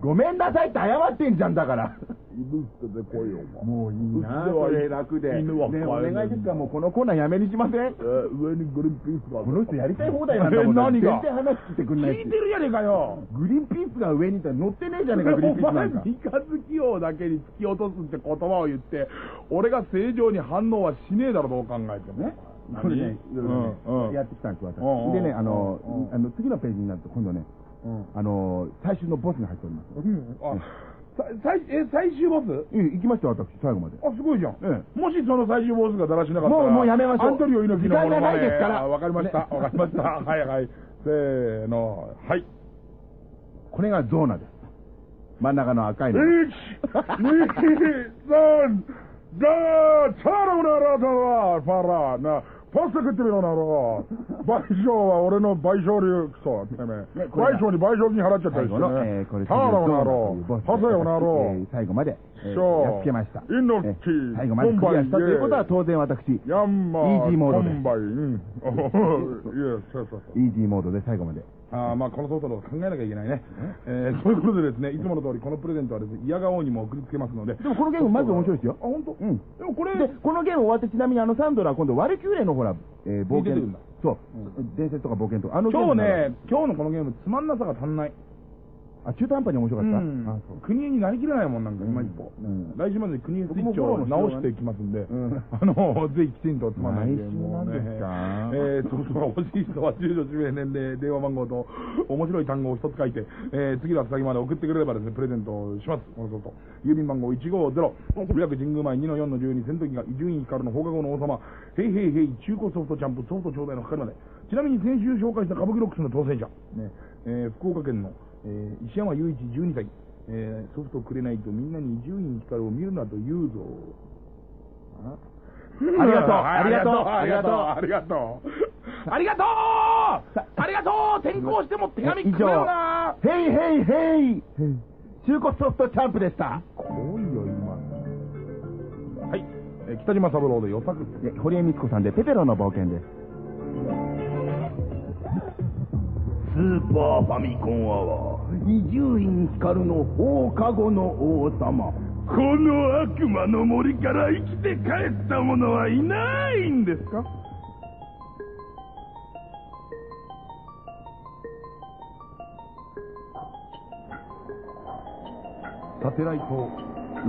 [SPEAKER 2] ごめんなさいって謝ってんじゃんだから。
[SPEAKER 1] 犬捨ててこいよ。
[SPEAKER 2] もういいな楽で。
[SPEAKER 1] 犬は
[SPEAKER 2] ね、お願いですから、もうこのコーナーやめにしません
[SPEAKER 1] えー上にグリーンピースが
[SPEAKER 2] この人やりたい放題なんだもん
[SPEAKER 1] え何が？
[SPEAKER 2] 全然話聞いてくんないし
[SPEAKER 1] 聞いてるやねえかよ。
[SPEAKER 2] グリーンピースが上にいたら乗ってねえじゃねえか、グリーンピースなんか。
[SPEAKER 1] 三日月王だけに突き落とすって言葉を言って、俺が正常に反応はしねえだろ、どう考えても。
[SPEAKER 2] ね。これね、いろいろねやってきたんです、私でね、あの
[SPEAKER 1] うん、
[SPEAKER 2] あの次のページになると今度ね、
[SPEAKER 1] うん。
[SPEAKER 2] あの、最終のボスが入っております。
[SPEAKER 1] うん。あ、さ最、え、最終ボス？
[SPEAKER 2] え行きましたよ、私、最後まで。
[SPEAKER 1] あ、すごいじゃん。
[SPEAKER 2] え
[SPEAKER 1] もしその最終ボスがだらしなかったら、
[SPEAKER 2] もうもうやめましょう
[SPEAKER 1] アントニオ猪木のもの
[SPEAKER 2] 時間がないですから
[SPEAKER 1] あわかりました。
[SPEAKER 2] ね
[SPEAKER 1] わかりました。[LAUGHS] はいはい。せーの。はい。
[SPEAKER 2] これがゾーナです。真ん中の赤いの。
[SPEAKER 1] 1、2、3、だー、チャララダラ、ファラー、な、パスタ食ってみろなろ。賠償は俺の賠償流、クソ、てめえ。賠償に賠償金払っちゃったりして
[SPEAKER 2] 最後の、え
[SPEAKER 1] ね
[SPEAKER 2] ー、これ、。
[SPEAKER 1] チャラウナ
[SPEAKER 2] ゾー
[SPEAKER 1] ロ
[SPEAKER 2] いうボス、
[SPEAKER 1] パスタよな
[SPEAKER 2] え
[SPEAKER 1] ろ
[SPEAKER 2] ー。最後まで、えーやっつけました。えー最後までクリアしたということは、当然私、イージーモードで
[SPEAKER 1] イ、[LAUGHS]
[SPEAKER 2] ージーモードで最後まで。
[SPEAKER 1] あーまあ、このソフトの考えなきゃいけないね。えー、そういうことでですね、いつもの通りこのプレゼントはですね、嫌顔にも送りつけますので。
[SPEAKER 2] でもこのゲームまず面白いですよ
[SPEAKER 1] あ、。本当？
[SPEAKER 2] うん。
[SPEAKER 1] でもこれ、
[SPEAKER 2] で、このゲーム終わって、ちなみにあのサンドラは今度、ワルキューレのほら、えー冒険。そう、伝説とか冒険とか、あの
[SPEAKER 1] 今日ね、今日のこのゲーム、つまんなさが足んない。
[SPEAKER 2] あ、中途半端に面白かった。
[SPEAKER 1] 国枝になりきれないもんなんか今一歩、
[SPEAKER 2] うん。
[SPEAKER 1] 来週までに国枝スイッチを直していきますんで、
[SPEAKER 2] うん。[LAUGHS]
[SPEAKER 1] あのぜひきちんとつまんないんで。
[SPEAKER 2] 来週なんで
[SPEAKER 1] えー、そうそう。欲しい人は住所氏名年齢電話番号と面白い単語を一つ書いて、えー、次の先まで送ってくれればですねプレゼントをします。このソフト郵便番号150予約神宮前2の4の12戦闘機が伊集院光の放課後の王様。へいへいへい中古ソフトチャンプソフト頂戴の係まで。ちなみに先週紹介した歌舞伎ロックスの当選者、ね。えー福岡県の、えー石山雄一12歳、えーソフトくれないとみんなに伊集院光を見るなと言うぞ。あ
[SPEAKER 2] ありがとう。
[SPEAKER 1] はい
[SPEAKER 2] ありがとう。
[SPEAKER 1] ありがとう。ありがとう。ありがとう。ありがとう。転校しても手紙くれよな。
[SPEAKER 2] ヘイヘイヘイ中古ソフトチャンプでした。
[SPEAKER 1] 多いよ今。はい、えー北島三郎で与作
[SPEAKER 2] で堀江美都子さんでペペロの冒険です。スーパーファミコンアワー、伊集院光の放課後の王様。
[SPEAKER 1] この悪魔の森から生きて帰った者はいないんですか？サテライト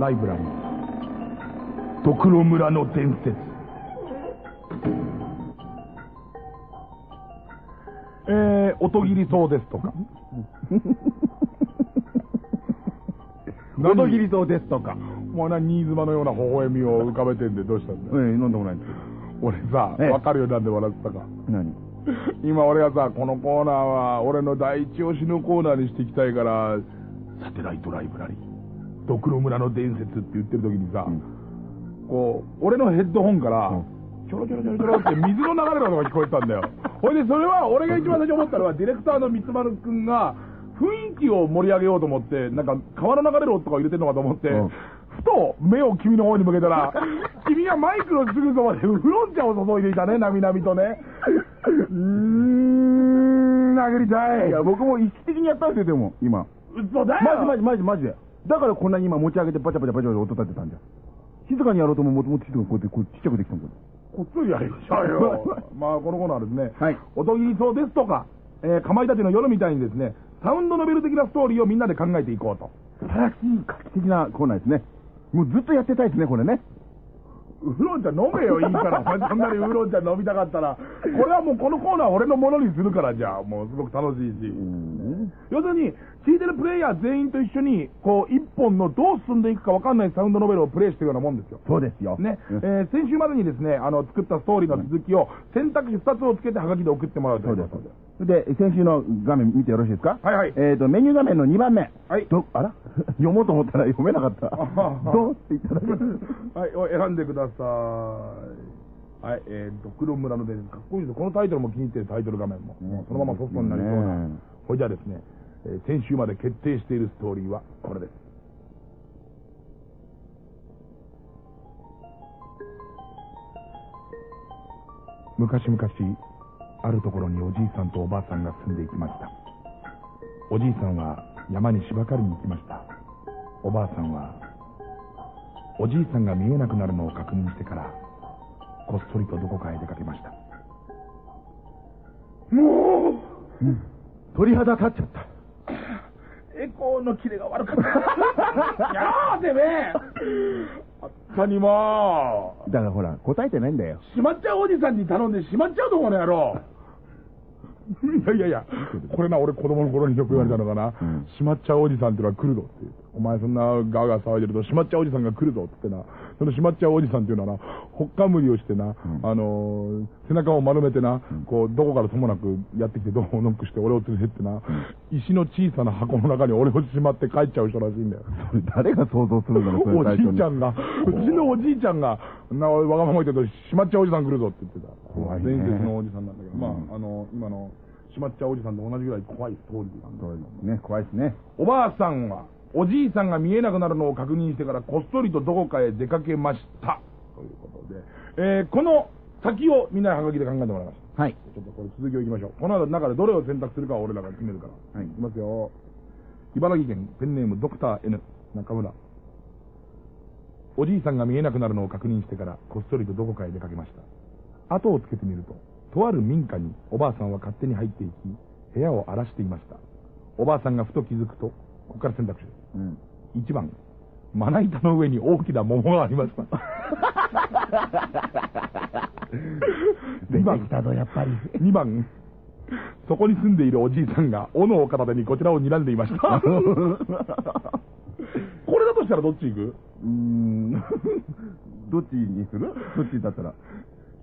[SPEAKER 1] ライブラリー。ドクロ村の伝説。えー、音切りそうですとか [LAUGHS]
[SPEAKER 2] 喉切りそうですとか。
[SPEAKER 1] もうな、新妻のような微笑みを浮かべてんで、どうしたんだよ。
[SPEAKER 2] ええ、なんでもないんですけ
[SPEAKER 1] 俺さ、
[SPEAKER 2] ええ
[SPEAKER 1] わかるよ、なんで笑ってたか。
[SPEAKER 2] ど。何？
[SPEAKER 1] 今俺がさ、このコーナーは、俺の第一押しのコーナーにしていきたいから、サテライトライブラリー、ドクロ村の伝説って言ってる時にさ、
[SPEAKER 2] うん
[SPEAKER 1] こう、俺のヘッドホンから、
[SPEAKER 2] うん
[SPEAKER 1] ちょろちょろちょろちょろって水の流れる音が聞こえてたんだよ。[LAUGHS] ほいで、それは俺が一番最初思ったのは、ディレクターの三丸くんが、雰囲気を盛り上げようと思って、なんか川の流れる音とか入れてるのかと思って、
[SPEAKER 2] うん
[SPEAKER 1] ふと目を君の方に向けたら、[LAUGHS] 君はマイクのすぐそばでウーロン茶を注いでいたね、なみなみとね。うーん、殴りたい。
[SPEAKER 2] いや、僕も意識的にやったんですよ、でも、今。
[SPEAKER 1] 嘘だよ
[SPEAKER 2] マジマジマジマジで。だからこんなに今持ち上げてバチャバチャバチャバチャ音立てたんじゃん。静かにやろうとももっともっと静かにこうやってこうちっちゃくできたもん。
[SPEAKER 1] こっそりやりましょうよ。[LAUGHS] まあ、このコーナーはですね、
[SPEAKER 2] はい
[SPEAKER 1] 音切りそうですとか、えー、かまいたちの夜みたいにですね、サウンドノベル的なストーリーをみんなで考えていこうと。
[SPEAKER 2] 素晴らしい画期的なコーナーですね。もうずっとやってたいですね、これね。
[SPEAKER 1] ウーロン茶飲めよ、いいから。[LAUGHS] そんなにウーロン茶飲みたかったら。これはもうこのコーナー俺のものにするから、じゃあ。もうすごく楽しいし。要するに、聞いてるプレイヤー全員と一緒に、こう、一本のどう進んでいくか分かんないサウンドノベルをプレイしてるようなもんですよ。
[SPEAKER 2] そうですよ。
[SPEAKER 1] ね、
[SPEAKER 2] うん
[SPEAKER 1] えー先週までにですね、あの、作ったストーリーの続きを選択肢2つをつけてハガキで送ってもらうと
[SPEAKER 2] そです
[SPEAKER 1] いううことで。。
[SPEAKER 2] で、先週の画面見てよろしいですか？
[SPEAKER 1] はいはい
[SPEAKER 2] えっ、と、メニュー画面の2番目。
[SPEAKER 1] はい
[SPEAKER 2] ど、あら？[LAUGHS] 読もうと思ったら読めなかった。
[SPEAKER 1] あ
[SPEAKER 2] どうって言っただけ。
[SPEAKER 1] はい、お選んでください。はい、えー、ドクロ村の伝説。かっこいいですよ。このタイトルも気に入ってるタイトル画面も。もうそのままソフトになりそうな。
[SPEAKER 2] ね
[SPEAKER 1] ほいじゃあですね、えー先週まで決定しているストーリーはこれです。昔々、あるところにおじいさんとおばあさんが住んでいきました。おじいさんは山に芝刈りに行きました。おばあさんは、おじいさんが見えなくなるのを確認してから、こっそりとどこかへ出かけました。もう、
[SPEAKER 2] 鳥肌立っちゃった。
[SPEAKER 1] エコーのキレが悪かった。[LAUGHS] やろうてめえあったにまあ、
[SPEAKER 2] だからほら、答えてないんだよ。
[SPEAKER 1] しまっちゃうおじさんに頼んでしまっちゃうとこの野郎。いやいやいや、これな、俺子供の頃によく言われたのかな、
[SPEAKER 2] うん
[SPEAKER 1] しまっちゃうおじさんってのは来るぞっていう。お前そんなガーガー騒いでると、しまっちゃうおじさんが来るぞってな、そのしまっちゃうおじさんっていうのはな、ほっかむりをしてな、
[SPEAKER 2] ん。
[SPEAKER 1] あのー背中を丸めてな、こう、どこからともなくやってきて、ドアをノックして俺を連れてってな、石の小さな箱の中に俺をしまって帰っちゃう人らしいんだよ。
[SPEAKER 2] それ誰が想像するんだろう、
[SPEAKER 1] おじいちゃんが、うちのおじいちゃんが、なわがまま言ってると、しまっちゃうおじさん来るぞって言ってた。
[SPEAKER 2] 怖いね。
[SPEAKER 1] 伝説のおじさんなんだけど、ま
[SPEAKER 2] うん。
[SPEAKER 1] あ、あの、今の、しまっちゃうおじさんと同じぐらい怖いストーリーなんだ
[SPEAKER 2] ね、怖いですね。
[SPEAKER 1] おばあさんは、おじいさんが見えなくなるのを確認してから、こっそりとどこかへ出かけました。ということで、えーこの先をみんなではがきで考えてもらいました。
[SPEAKER 2] はい。
[SPEAKER 1] ちょっとこれ続きをいきましょう。この中でどれを選択するかは俺らが決めるから。
[SPEAKER 2] はい
[SPEAKER 1] いきますよ。茨城県ペンネームドクター N 中村。おじいさんが見えなくなるのを確認してからこっそりとどこかへ出かけました。後をつけてみると、とある民家におばあさんは勝手に入っていき、部屋を荒らしていました。おばあさんがふと気づくと、ここから選択肢。
[SPEAKER 2] うん。
[SPEAKER 1] 1番、まな板の上に大きな桃がありました。[LAUGHS] 2番、
[SPEAKER 2] ぞ、やっぱり。
[SPEAKER 1] 2番、そこに住んでいるおじいさんが斧を片手にこちらを睨んでいました。[LAUGHS] これだとしたらどっち行く？
[SPEAKER 2] うーん。どっちにする？どっちだったら。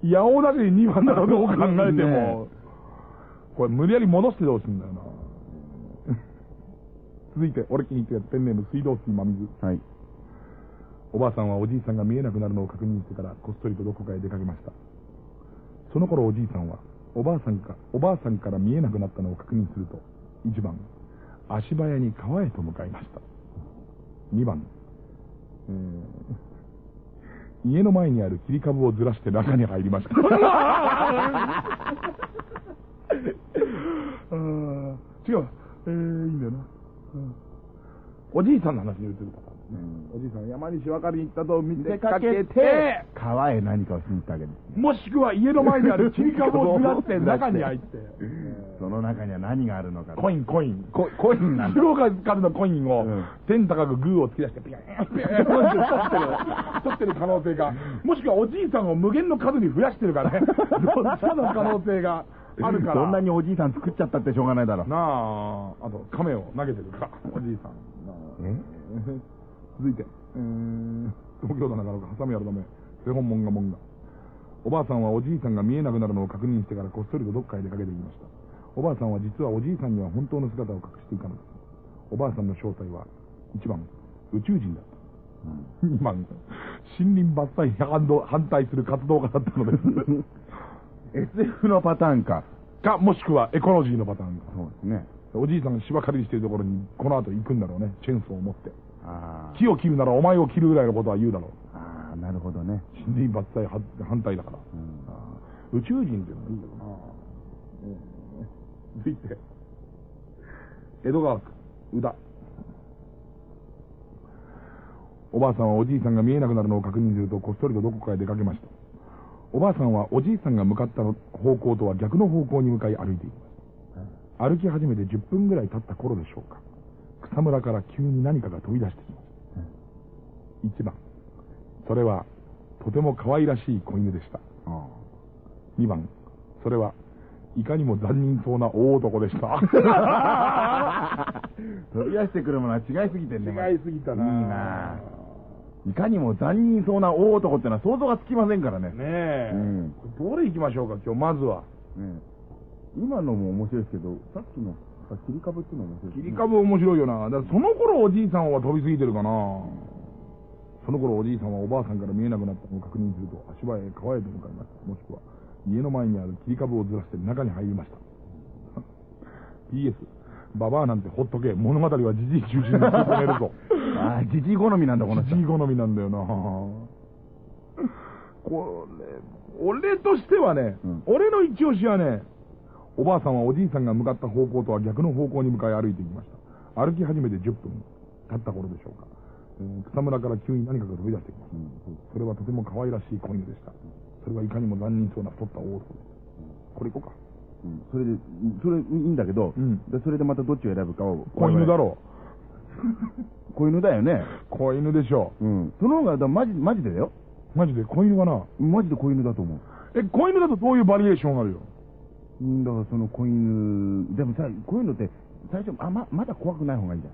[SPEAKER 1] いやおなしに2番だろうどう考えても [LAUGHS]
[SPEAKER 2] ね。
[SPEAKER 1] これ無理やり戻してほしいんだよな。続いて、俺気に入ってやペンネーム水道水真水。
[SPEAKER 2] はい。
[SPEAKER 1] おばあさんはおじいさんが見えなくなるのを確認してからこっそりとどこかへ出かけました。その頃おじいさんはおばあさんか、おばあさんから見えなくなったのを確認すると、1番、足早に川へと向かいました。2番、えー家の前にある切り株をずらして中に入りました。[LAUGHS] 違う。えー、いいんだよな。うんおじいさんの話に移るパターンですね。おじいさんが山にし分かりに行ったと見せかけて、
[SPEAKER 2] 川へ何かをしに行ったわけです。
[SPEAKER 1] もしくは家の前にある切り株をずらして中に入って、[LAUGHS]
[SPEAKER 2] その中には何があるのか。
[SPEAKER 1] コイン、コイン。
[SPEAKER 2] ココインなんだ。
[SPEAKER 1] すごい数のコインを
[SPEAKER 2] うん、
[SPEAKER 1] 天高くグーを突き出して、ピヤーン、ピヤーンって [LAUGHS] 取ってる、取ってる可能性が、もしくはおじいさんを無限の数に増やしてるからね、[LAUGHS] どっちかの可能性があるから。
[SPEAKER 2] そんなにおじいさん作っちゃったってしょうがないだろ。
[SPEAKER 1] なあ、あと、亀を投げてるか、おじいさん。続いて、えー、東京都中野区ハサミあるため、セホンモンガモンガ。おばあさんはおじいさんが見えなくなるのを確認してからこっそりとどっかへ出かけていました。おばあさんは実はおじいさんには本当の姿を隠していたのです。おばあさんの正体は、1番、宇宙人だった。2番、森林伐採反対する活動家だったのです。
[SPEAKER 2] SF のパターンか。
[SPEAKER 1] か、もしくはエコロジーのパターンか。
[SPEAKER 2] そうですね。
[SPEAKER 1] おじいさんが芝刈りしてるところにこの後行くんだろうね。チェーンソーを持って。
[SPEAKER 2] あ
[SPEAKER 1] 木を切るならお前を切るぐらいのことは言うだろう。
[SPEAKER 2] あー、なるほどね。
[SPEAKER 1] 森林伐採は反対だから。
[SPEAKER 2] うん
[SPEAKER 1] 宇宙人っていうのはいいんだろうな。えー続いて、江戸川区、宇田。おばあさんはおじいさんが見えなくなるのを確認すると、こっそりとどこかへ出かけました。おばあさんはおじいさんが向かった方向とは逆の方向に向かい歩いていきました。歩き始めて10分ぐらい経った頃でしょうか。草むらから急に何かが飛び出してきました。1番。それは、とても可愛らしい子犬でした。
[SPEAKER 2] あ
[SPEAKER 1] 2番、それは、いかにも残忍そうな大男でした。
[SPEAKER 2] あ [LAUGHS] 飛び出してくるものは違いすぎてんね。
[SPEAKER 1] 違いすぎたない
[SPEAKER 2] いないかにも残忍そうな大男ってのは想像がつきませんからね。
[SPEAKER 1] ねえ、
[SPEAKER 2] うん
[SPEAKER 1] どれ行きましょうか、今日、まずは。
[SPEAKER 2] ね今のも面白いですけど、さっきのあ切り株っていうのも面白いね
[SPEAKER 1] 切り株面白いよな。だその頃おじいさんは飛びすぎてるかな。その頃おじいさんはおばあさんから見えなくなったのを確認すると、足早へ川へと向かいました。もしくは、家の前にある切り株をずらして中に入りました。[LAUGHS] PS、ババアなんてほっとけ。物語はじじい中心に進めるぞ。[LAUGHS]
[SPEAKER 2] ああ、じじい好みなんだ、この人
[SPEAKER 1] じじ。い好みなんだよな。これ、俺としてはね、
[SPEAKER 2] うん
[SPEAKER 1] 俺の一押しはね、おばあさんはおじいさんが向かった方向とは逆の方向に向かい歩いていきました。歩き始めて10分経った頃でしょうか。えー草むらから急に何かが飛び出してきます。それはとても可愛らしい子犬でした。それはいかにも残忍そうな太った大男です。これ行こうか。
[SPEAKER 2] うんそれで、それいいんだけど、
[SPEAKER 1] うん
[SPEAKER 2] でそれでまたどっちを選ぶかを。
[SPEAKER 1] 子犬だろ [LAUGHS]
[SPEAKER 2] 子犬だよね。
[SPEAKER 1] う。子犬でしょ
[SPEAKER 2] うん。その方が、だマジ、マジでだよ。
[SPEAKER 1] う。マジで？子犬かな？
[SPEAKER 2] マジで子犬だと思う。
[SPEAKER 1] え、子犬だとどういうバリエーションあるよ。
[SPEAKER 2] うん、だからその子犬、でもさ、こういうのって、最初、あ、ま、まだ怖くない方がいいじゃん。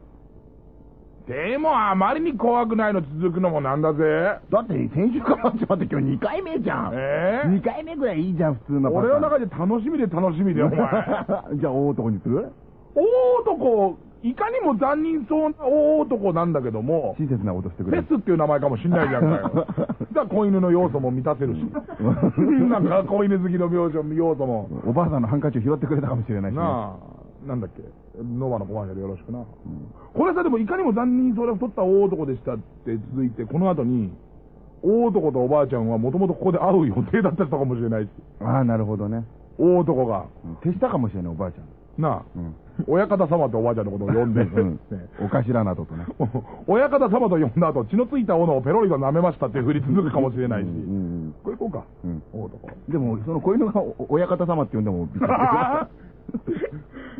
[SPEAKER 1] でも、あまりに怖くないの続くのもなんだぜ。
[SPEAKER 2] だって、先週から始まって今日2回目じゃん。
[SPEAKER 1] え
[SPEAKER 2] 2回目ぐらいいいじゃん、普通のパターン。
[SPEAKER 1] 俺の中で楽しみで楽しみで、お前。[LAUGHS]
[SPEAKER 2] じゃあ、大男にする？
[SPEAKER 1] 大男、いかにも残忍そうな大男なんだけども、
[SPEAKER 2] 親切なことしてくれ。
[SPEAKER 1] フェスっていう名前かもしんないじゃんかよ。だから子犬の要素も満たせるし。[LAUGHS] なんか子犬好きの要素も。
[SPEAKER 2] おばあさんのハンカチを拾ってくれたかもしれないし、ね。
[SPEAKER 1] なあ、なんだっけ、ノバのコマーシャルよろしくな。これさ、でもいかにも残忍そうで太った大男でしたって続いて、この後に、大男とおばあちゃんはもともとここで会う予定だったかもしれないし、
[SPEAKER 2] ああ、なるほどね。
[SPEAKER 1] 大男が、
[SPEAKER 2] うん手したかもしれない、おばあちゃん。
[SPEAKER 1] なあ、
[SPEAKER 2] うん。
[SPEAKER 1] 親方様とおばあちゃんのことを呼んで。
[SPEAKER 2] お頭などとね。[LAUGHS]
[SPEAKER 1] 親方様と呼んだ後、血のついた斧をペロリと舐めましたっていうふり続くかもしれないし。
[SPEAKER 2] うんうん
[SPEAKER 1] これ行こうか。
[SPEAKER 2] うん
[SPEAKER 1] 大男。
[SPEAKER 2] でも、その子犬がお親方様って呼んでも [LAUGHS]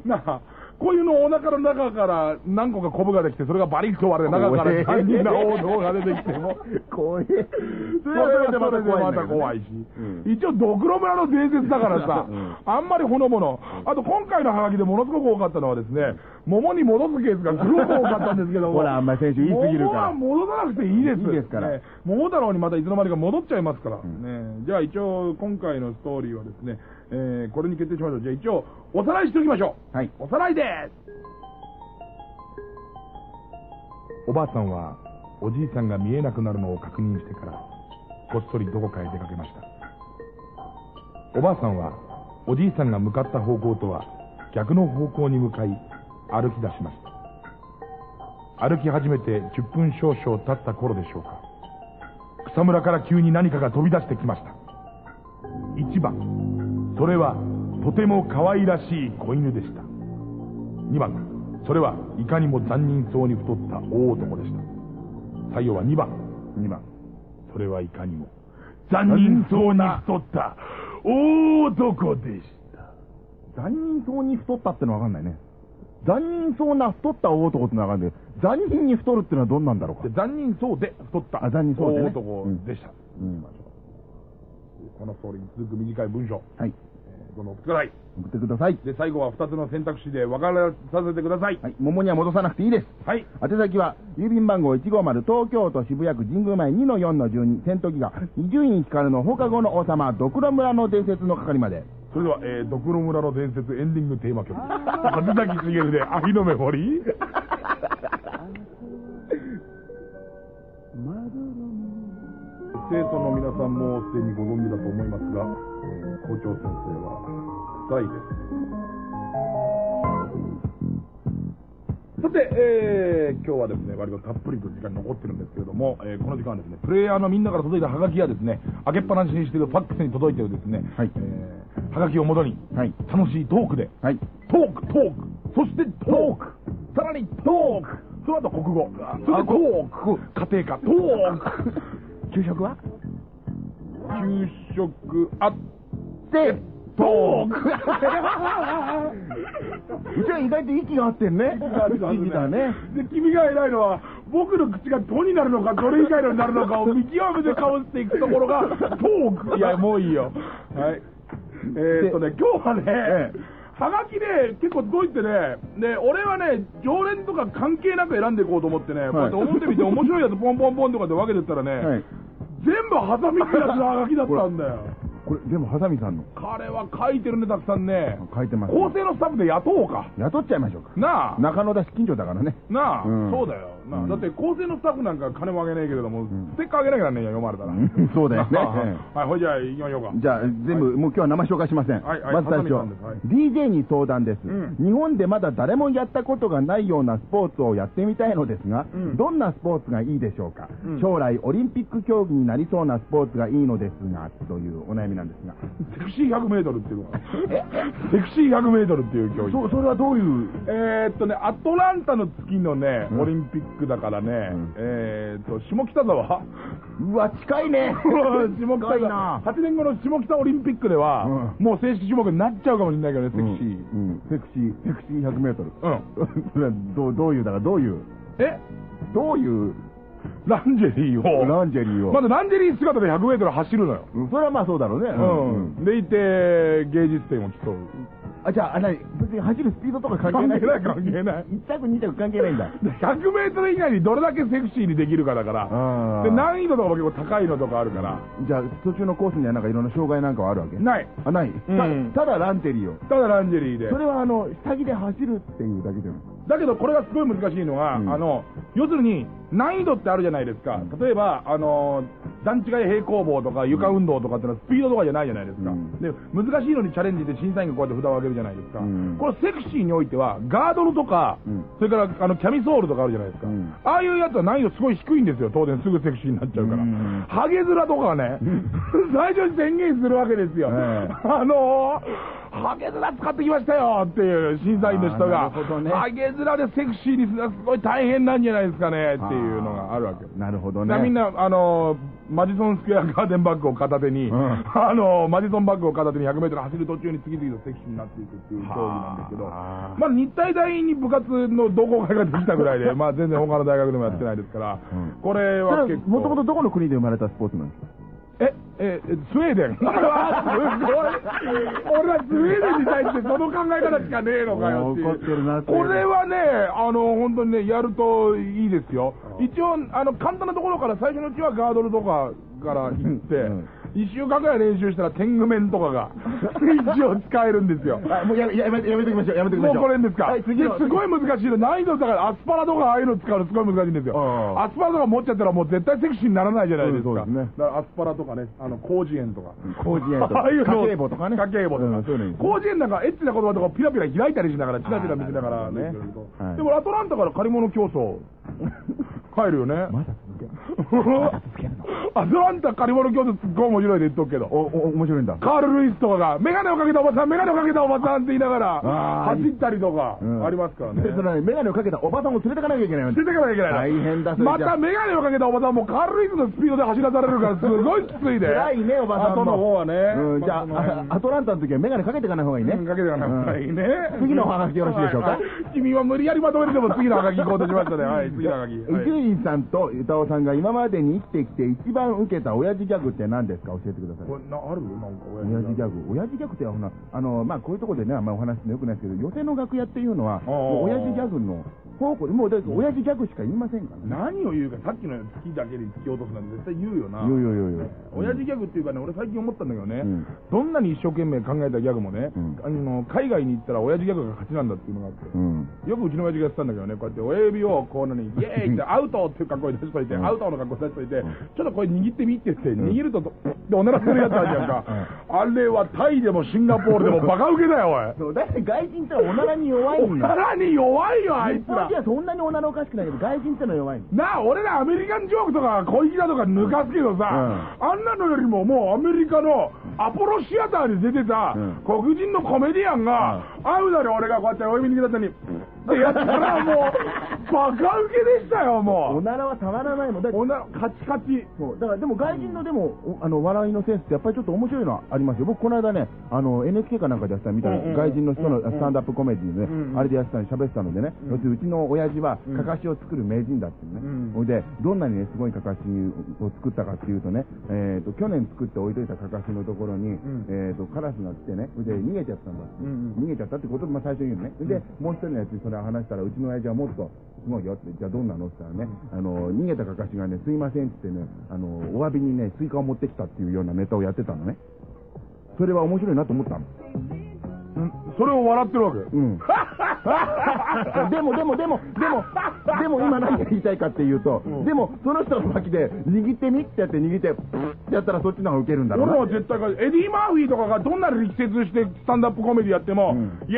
[SPEAKER 1] なあ、こういうのお腹の中から何個かコブができて、それがバリッと割れて、中から
[SPEAKER 2] 怖い。
[SPEAKER 1] 3人の王道が出てきても、
[SPEAKER 2] 怖い。
[SPEAKER 1] それはそれでまた怖いし、一応、ドクロ村の伝説だからさ、あんまりほのぼの、あと今回のハガキでものすごく多かったのはですね、桃に戻すケースがすごく多かったんですけども、[LAUGHS]
[SPEAKER 2] ほらあんまり先週言い過ぎるから。
[SPEAKER 1] 桃は戻さなくていいです。
[SPEAKER 2] いいですから。
[SPEAKER 1] ね。桃太郎にまたいつの間にか戻っちゃいますから。ね。じゃあ一応、今回のストーリーはですね、えーこれに決定しましょう。じゃあ一応、おさらいしておきましょう。
[SPEAKER 2] はい。
[SPEAKER 1] おさらいですおばあさんはおじいさんが見えなくなるのを確認してからこっそりどこかへ出かけましたおばあさんはおじいさんが向かった方向とは逆の方向に向かい歩き出しました歩き始めて10分少々経った頃でしょうか草むらから急に何かが飛び出してきました1番それはとても可愛らしい子犬でした2番それはいかにも残忍そうに太った大男でした最後は2番
[SPEAKER 2] 2番。
[SPEAKER 1] それはいかにも残忍そうに太った大男でした
[SPEAKER 2] 残忍そうに太ったってのはわかんないね。残忍そうな太った大男ってのはわかんない残忍に太るってのはどんなんだろうか
[SPEAKER 1] で。残忍そうで太った
[SPEAKER 2] あ残忍そうでね
[SPEAKER 1] 大男でした、
[SPEAKER 2] うん。
[SPEAKER 1] このストーリーに続く短い文章、
[SPEAKER 2] はい。
[SPEAKER 1] えーどんどん送ってください
[SPEAKER 2] 送ってください。
[SPEAKER 1] で最後は2つの選択肢で分からさせてください
[SPEAKER 2] はい。桃には戻さなくていいです。
[SPEAKER 1] はい
[SPEAKER 2] 宛先は、郵便番号150東京都渋谷区神宮前2の4の12、戦闘機が伊集院光の放課後の王様、ドクロ村の伝説の係まで。
[SPEAKER 1] それでは、えー、ドクロ村の伝説エンディングテーマ曲 [LAUGHS] 松崎しげるで愛のメモリー生徒の皆さんもすでにご存知だと思いますが、えー校長先生は臭いです。さて、えー今日はですね、割とたっぷりと時間残ってるんですけれども、えーこの時間はですね、プレイヤーのみんなから届いたハガキやですね、開けっぱなしにしているファックスに届いているですね、
[SPEAKER 2] はい。
[SPEAKER 1] えーハガキをもとに、
[SPEAKER 2] はい。
[SPEAKER 1] 楽しいトークで、
[SPEAKER 2] はい。
[SPEAKER 1] トーク、トーク、そしてトーク、さらにトーク、その後国語、そしてトーク、家庭科、トーク、
[SPEAKER 2] 給食は？
[SPEAKER 1] 給食あっ
[SPEAKER 2] で、
[SPEAKER 1] トーク
[SPEAKER 2] うちは意外と息が合ってんね。不思議だね。
[SPEAKER 1] で、君が偉いのは、僕の口が「と」になるのか、どれ以外のになるのかを見極めてかぶっていくところが、トーク。いや、もういいよ。はい。えーっとね、今日はね、
[SPEAKER 2] え
[SPEAKER 1] はがきで結構届いてね、で、俺はね、常連とか関係なく選んでいこうと思ってね、こうやって表見て面白いやつポンポンポンとかで分けてったらね、
[SPEAKER 2] はい。
[SPEAKER 1] 全部ハサミってやつのはがきだったんだよ。
[SPEAKER 2] これ、でも、ハサミさんの。
[SPEAKER 1] 彼は書いてるね、たくさんね。
[SPEAKER 2] 書いてます。
[SPEAKER 1] 構成のスタッフで雇おうか。
[SPEAKER 2] 雇っちゃいましょうか。
[SPEAKER 1] なあ。
[SPEAKER 2] 中野だし近所だからね。
[SPEAKER 1] なあ、
[SPEAKER 2] うん
[SPEAKER 1] そうだよ。なあ
[SPEAKER 2] うん
[SPEAKER 1] だって構成のスタッフなんか金もあげねえけれども、
[SPEAKER 2] ん
[SPEAKER 1] ステッカーあげなきゃね読まれたら。
[SPEAKER 2] うん [LAUGHS] そうだよね [LAUGHS]
[SPEAKER 1] はい、ほいじゃあ行きましょうか。
[SPEAKER 2] じゃあ、全部、もう今日は名前紹介しません。
[SPEAKER 1] はいはい
[SPEAKER 2] まず最初、DJ に相談です、
[SPEAKER 1] うん
[SPEAKER 2] 日本でまだ誰もやったことがないようなスポーツをやってみたいのですが、
[SPEAKER 1] うん
[SPEAKER 2] どんなスポーツがいいでしょうか、
[SPEAKER 1] うん
[SPEAKER 2] 将来オリンピック競技になりそうなスポーツがいいのですが、というお悩みなんですが。
[SPEAKER 1] セクシー100メートルっていうのが。セクシー100メートルっていう競技。
[SPEAKER 2] そ、それはどういう、
[SPEAKER 1] えーっとね、アトランタの月のね、
[SPEAKER 2] うん
[SPEAKER 1] オリンピックだからね、
[SPEAKER 2] うん
[SPEAKER 1] えーっと、下北沢
[SPEAKER 2] うわ、近いね [LAUGHS]
[SPEAKER 1] 下北沢
[SPEAKER 2] 近いな。
[SPEAKER 1] 8年後の下北オリンピックでは、もう正式種目になっちゃうかもしれないけどね、セクシー。
[SPEAKER 2] セクシー、セクシー100メートル。
[SPEAKER 1] うん。[LAUGHS]
[SPEAKER 2] それはどう、どういう、だからどういう、
[SPEAKER 1] え？
[SPEAKER 2] どういう
[SPEAKER 1] ランジェリーを。
[SPEAKER 2] ランジェリーを。
[SPEAKER 1] まずランジェリー姿で100メートル走るのよ。
[SPEAKER 2] うんそれはまあそうだろうね。
[SPEAKER 1] うん。でいて、芸術点を競う。
[SPEAKER 2] あ、じゃあ、あ、なに、別に走るスピードとか関係ない。
[SPEAKER 1] 関係ない、関係ない。
[SPEAKER 2] 1着2着関係ないんだ。
[SPEAKER 1] 100メートル以内にどれだけセクシーにできるかだから。で、難易度とかも結構高いのとかあるから。
[SPEAKER 2] じゃあ、途中のコースにはなんかいろんな障害なんかはあるわけ？
[SPEAKER 1] ない。
[SPEAKER 2] あ、ない。
[SPEAKER 1] うん
[SPEAKER 2] たただランテリーを。
[SPEAKER 1] ただランジェリーで
[SPEAKER 2] そ。れはあの、下着で走るっていうだけじゃない
[SPEAKER 1] だけどこれがすごい難しいのが、
[SPEAKER 2] うん
[SPEAKER 1] あの、要するに難易度ってあるじゃないですか。例えば、あの、段違い平行棒とか床運動とかってのはスピードとかじゃないじゃないですか。
[SPEAKER 2] うん
[SPEAKER 1] で、難しいのにチャレンジで審査員がこうやって札を上げるじゃないですか。
[SPEAKER 2] うん
[SPEAKER 1] これセクシーにおいては、ガードルとか、
[SPEAKER 2] うん
[SPEAKER 1] それからあのキャミソールとかあるじゃないですか。
[SPEAKER 2] うん
[SPEAKER 1] ああいうやつは難易度すごい低いんですよ。当然すぐセクシーになっちゃうから。
[SPEAKER 2] うん
[SPEAKER 1] ハゲ面とかね、[LAUGHS] 最初に宣言するわけですよ。
[SPEAKER 2] ええ
[SPEAKER 1] あのー、ハゲ面使ってきましたよっていう審査員の人が、
[SPEAKER 2] ね
[SPEAKER 1] ハゲ面でセクシーにするのはすごい大変なんじゃないですかねっていうのがあるわけ。
[SPEAKER 2] なるほどね。
[SPEAKER 1] みんな、あのーマジソンスクエアガーデンバッグを片手に、
[SPEAKER 2] うん
[SPEAKER 1] あの、マジソンバッグを片手に100メートル走る途中に次々とセクシーになっていくっていう競技なんですけど、
[SPEAKER 2] はあ
[SPEAKER 1] まあ日体大に部活の同好会ができたぐらいで、[LAUGHS] まあ全然他の大学でもやってないですから、
[SPEAKER 2] うん
[SPEAKER 1] これは結構。
[SPEAKER 2] もともとどこの国で生まれたスポーツなんですか？
[SPEAKER 1] え、え、えスウェーデン。[LAUGHS] うわすごい。俺はスウェーデンに対してその考え方しかねえのかよっていう。
[SPEAKER 2] 怒ってるなっていう
[SPEAKER 1] これはね、あの、本当にね、やるといいですよ。一応、あの、簡単なところから最初のうちはガードルとかから行って
[SPEAKER 2] うん、
[SPEAKER 1] 一週間ぐらい練習したら天狗面とかが、一応使えるんですよ。[LAUGHS]
[SPEAKER 2] あもうややめやめときましょう、やめときましょう。
[SPEAKER 1] もうこれですか、
[SPEAKER 2] はい、次
[SPEAKER 1] すごい難しいの。難易度だから、アスパラとかああいうの使うのすごい難しいんですよ。
[SPEAKER 2] うん
[SPEAKER 1] アスパラとか持っちゃったらもう絶対セクシーにならないじゃないですか。
[SPEAKER 2] そうですね
[SPEAKER 1] だからアスパラとかね、あの、広辞苑とか。
[SPEAKER 2] 広辞苑とか
[SPEAKER 1] ああいうの
[SPEAKER 2] 家計簿とかね
[SPEAKER 1] 家計簿とか。広辞苑なんかエッチな言葉とかピラピラ開いたりしながら、チラチラ見せながらね。でもアトランタから借り物競争、[LAUGHS] 帰るよね。
[SPEAKER 2] まだ続ける [LAUGHS]
[SPEAKER 1] アトランタ借り物競争すっごい面白いで言っとくけど。
[SPEAKER 2] お、お、面白いんだ。
[SPEAKER 1] カール・ルイスとかが、メガネをかけたおばさん、メガネをかけたおばさんって言いながら、走ったりとか
[SPEAKER 2] う、ん
[SPEAKER 1] ありますからね。
[SPEAKER 2] で、そのね、メガネをかけたおばさんを連れてかなきゃいけないの
[SPEAKER 1] 連れてかなきゃいけないの [LAUGHS]
[SPEAKER 2] 大変だ
[SPEAKER 1] またメガネをかけたおばさんもカール・ルイスのスピードで走らされるから、すごいきついで。
[SPEAKER 2] 辛いね、おばさんも。
[SPEAKER 1] 後の方はね。
[SPEAKER 2] うん、じゃあ、あアトランタの時はメガネかけていかない方がいいね。
[SPEAKER 1] うんかけてかない方がいいね。
[SPEAKER 2] 次のお話よろしいでしょうか？
[SPEAKER 1] 君は無理やりまとめてでも次のハガキ行こうとしましたね。はい、次のハガキ。
[SPEAKER 2] 伊集院さんと歌尾さんが今までに生きてきて一番受けた親父ギャグって何ですか？教えてください
[SPEAKER 1] こ。れなある？なんか
[SPEAKER 2] 親父ギャグ。親父ギャグってほな、あの、まあ、こういうところでね、あんまりお話するのよくないですけど、寄席の楽屋っていうのは、もう親父ギャグの宝庫で、もうだから親父ギャグしか言いませんからね。
[SPEAKER 1] 何を言うか、さっきの月だけで突き落とすなんて絶対言うよな。
[SPEAKER 2] いやいやいやいや
[SPEAKER 1] 親父ギャグっていうかね、俺最近思ったんだけどね、
[SPEAKER 2] うん
[SPEAKER 1] どんなに一生懸命考えたギャグもね、
[SPEAKER 2] うん
[SPEAKER 1] あの海外に行ったら親父ギャグが勝ちなんだっていうのがあって、
[SPEAKER 2] うん。
[SPEAKER 1] よくうちの親父がやってたんだけどね、こうやって親指をこう何、イエーイってアウトっていう格好に出しといて、
[SPEAKER 2] うん
[SPEAKER 1] アウトの格好に出しといて、ちょっとこれ握ってみって言って、握ると、でおならするやつあるじゃんか。あれはタイでもシンガポールでもバカウケだよ、おい。
[SPEAKER 2] そう、だって外人っておならに弱い
[SPEAKER 1] お
[SPEAKER 2] んだ。
[SPEAKER 1] ならに弱いよ、あいつら
[SPEAKER 2] 日本人。はそんなにおならおかしくないけど、外人ってのは弱いんだ。
[SPEAKER 1] なあ、俺らアメリカンジョークとか小粋だとか抜かすけどさ、あんなのよりももうアメリカのアポロシアターに出てた
[SPEAKER 2] うん
[SPEAKER 1] 黒人のコメディアンが、会うなり俺がこうやってお指に握ったに、ってやったらもう、バカウケでしたよ、
[SPEAKER 2] お
[SPEAKER 1] もう。
[SPEAKER 2] ならはたまらないもん。だ
[SPEAKER 1] おなカチカチ。
[SPEAKER 2] そう。だからでも外人のでも、おあの笑いのセンスってやっぱりちょっと面白いのはありますよ。僕この間ね、あの NHK かなんかでやってたみたいな、外人の人のスタンダップコメディでね、あれでやってたの喋ってたのでね、
[SPEAKER 1] うん。
[SPEAKER 2] 要するにうちの親父は
[SPEAKER 1] うん。
[SPEAKER 2] かかしを作る名人だっていうね。
[SPEAKER 1] うん。
[SPEAKER 2] ほいで、どんなにね、すごいかかしを作ったかっていうとね、えっ、と、去年作って置いといたかかしのところに、
[SPEAKER 1] ん。
[SPEAKER 2] えっ、と、カラスが来てね、で逃げちゃったんだって、逃げちゃったってことをまあ最初に言うのね。で、もう一人のやつにそ話したら、うちの親父はもっとすごいよって、じゃあどんなのって言ったらね、あの、逃げたかかしがね、すいませんって言ってね、あの、お詫びにね、スイカを持ってきたっていうようなネタをやってたのね。それは面白いなと思ったの。
[SPEAKER 1] それを笑ってるわけ。
[SPEAKER 2] うん。[LAUGHS] でも、でも、でも、でも、でも今何が言いたいかっていうと、
[SPEAKER 1] うん
[SPEAKER 2] でも、その人の脇で、握ってみってやって握って、ってやったらそっちの方がウケるんだろう
[SPEAKER 1] 俺
[SPEAKER 2] な。
[SPEAKER 1] は絶対かエディ・マーフィーとかがどんな力説してスタンダップコメディやっても、
[SPEAKER 2] うん
[SPEAKER 1] イエーイイ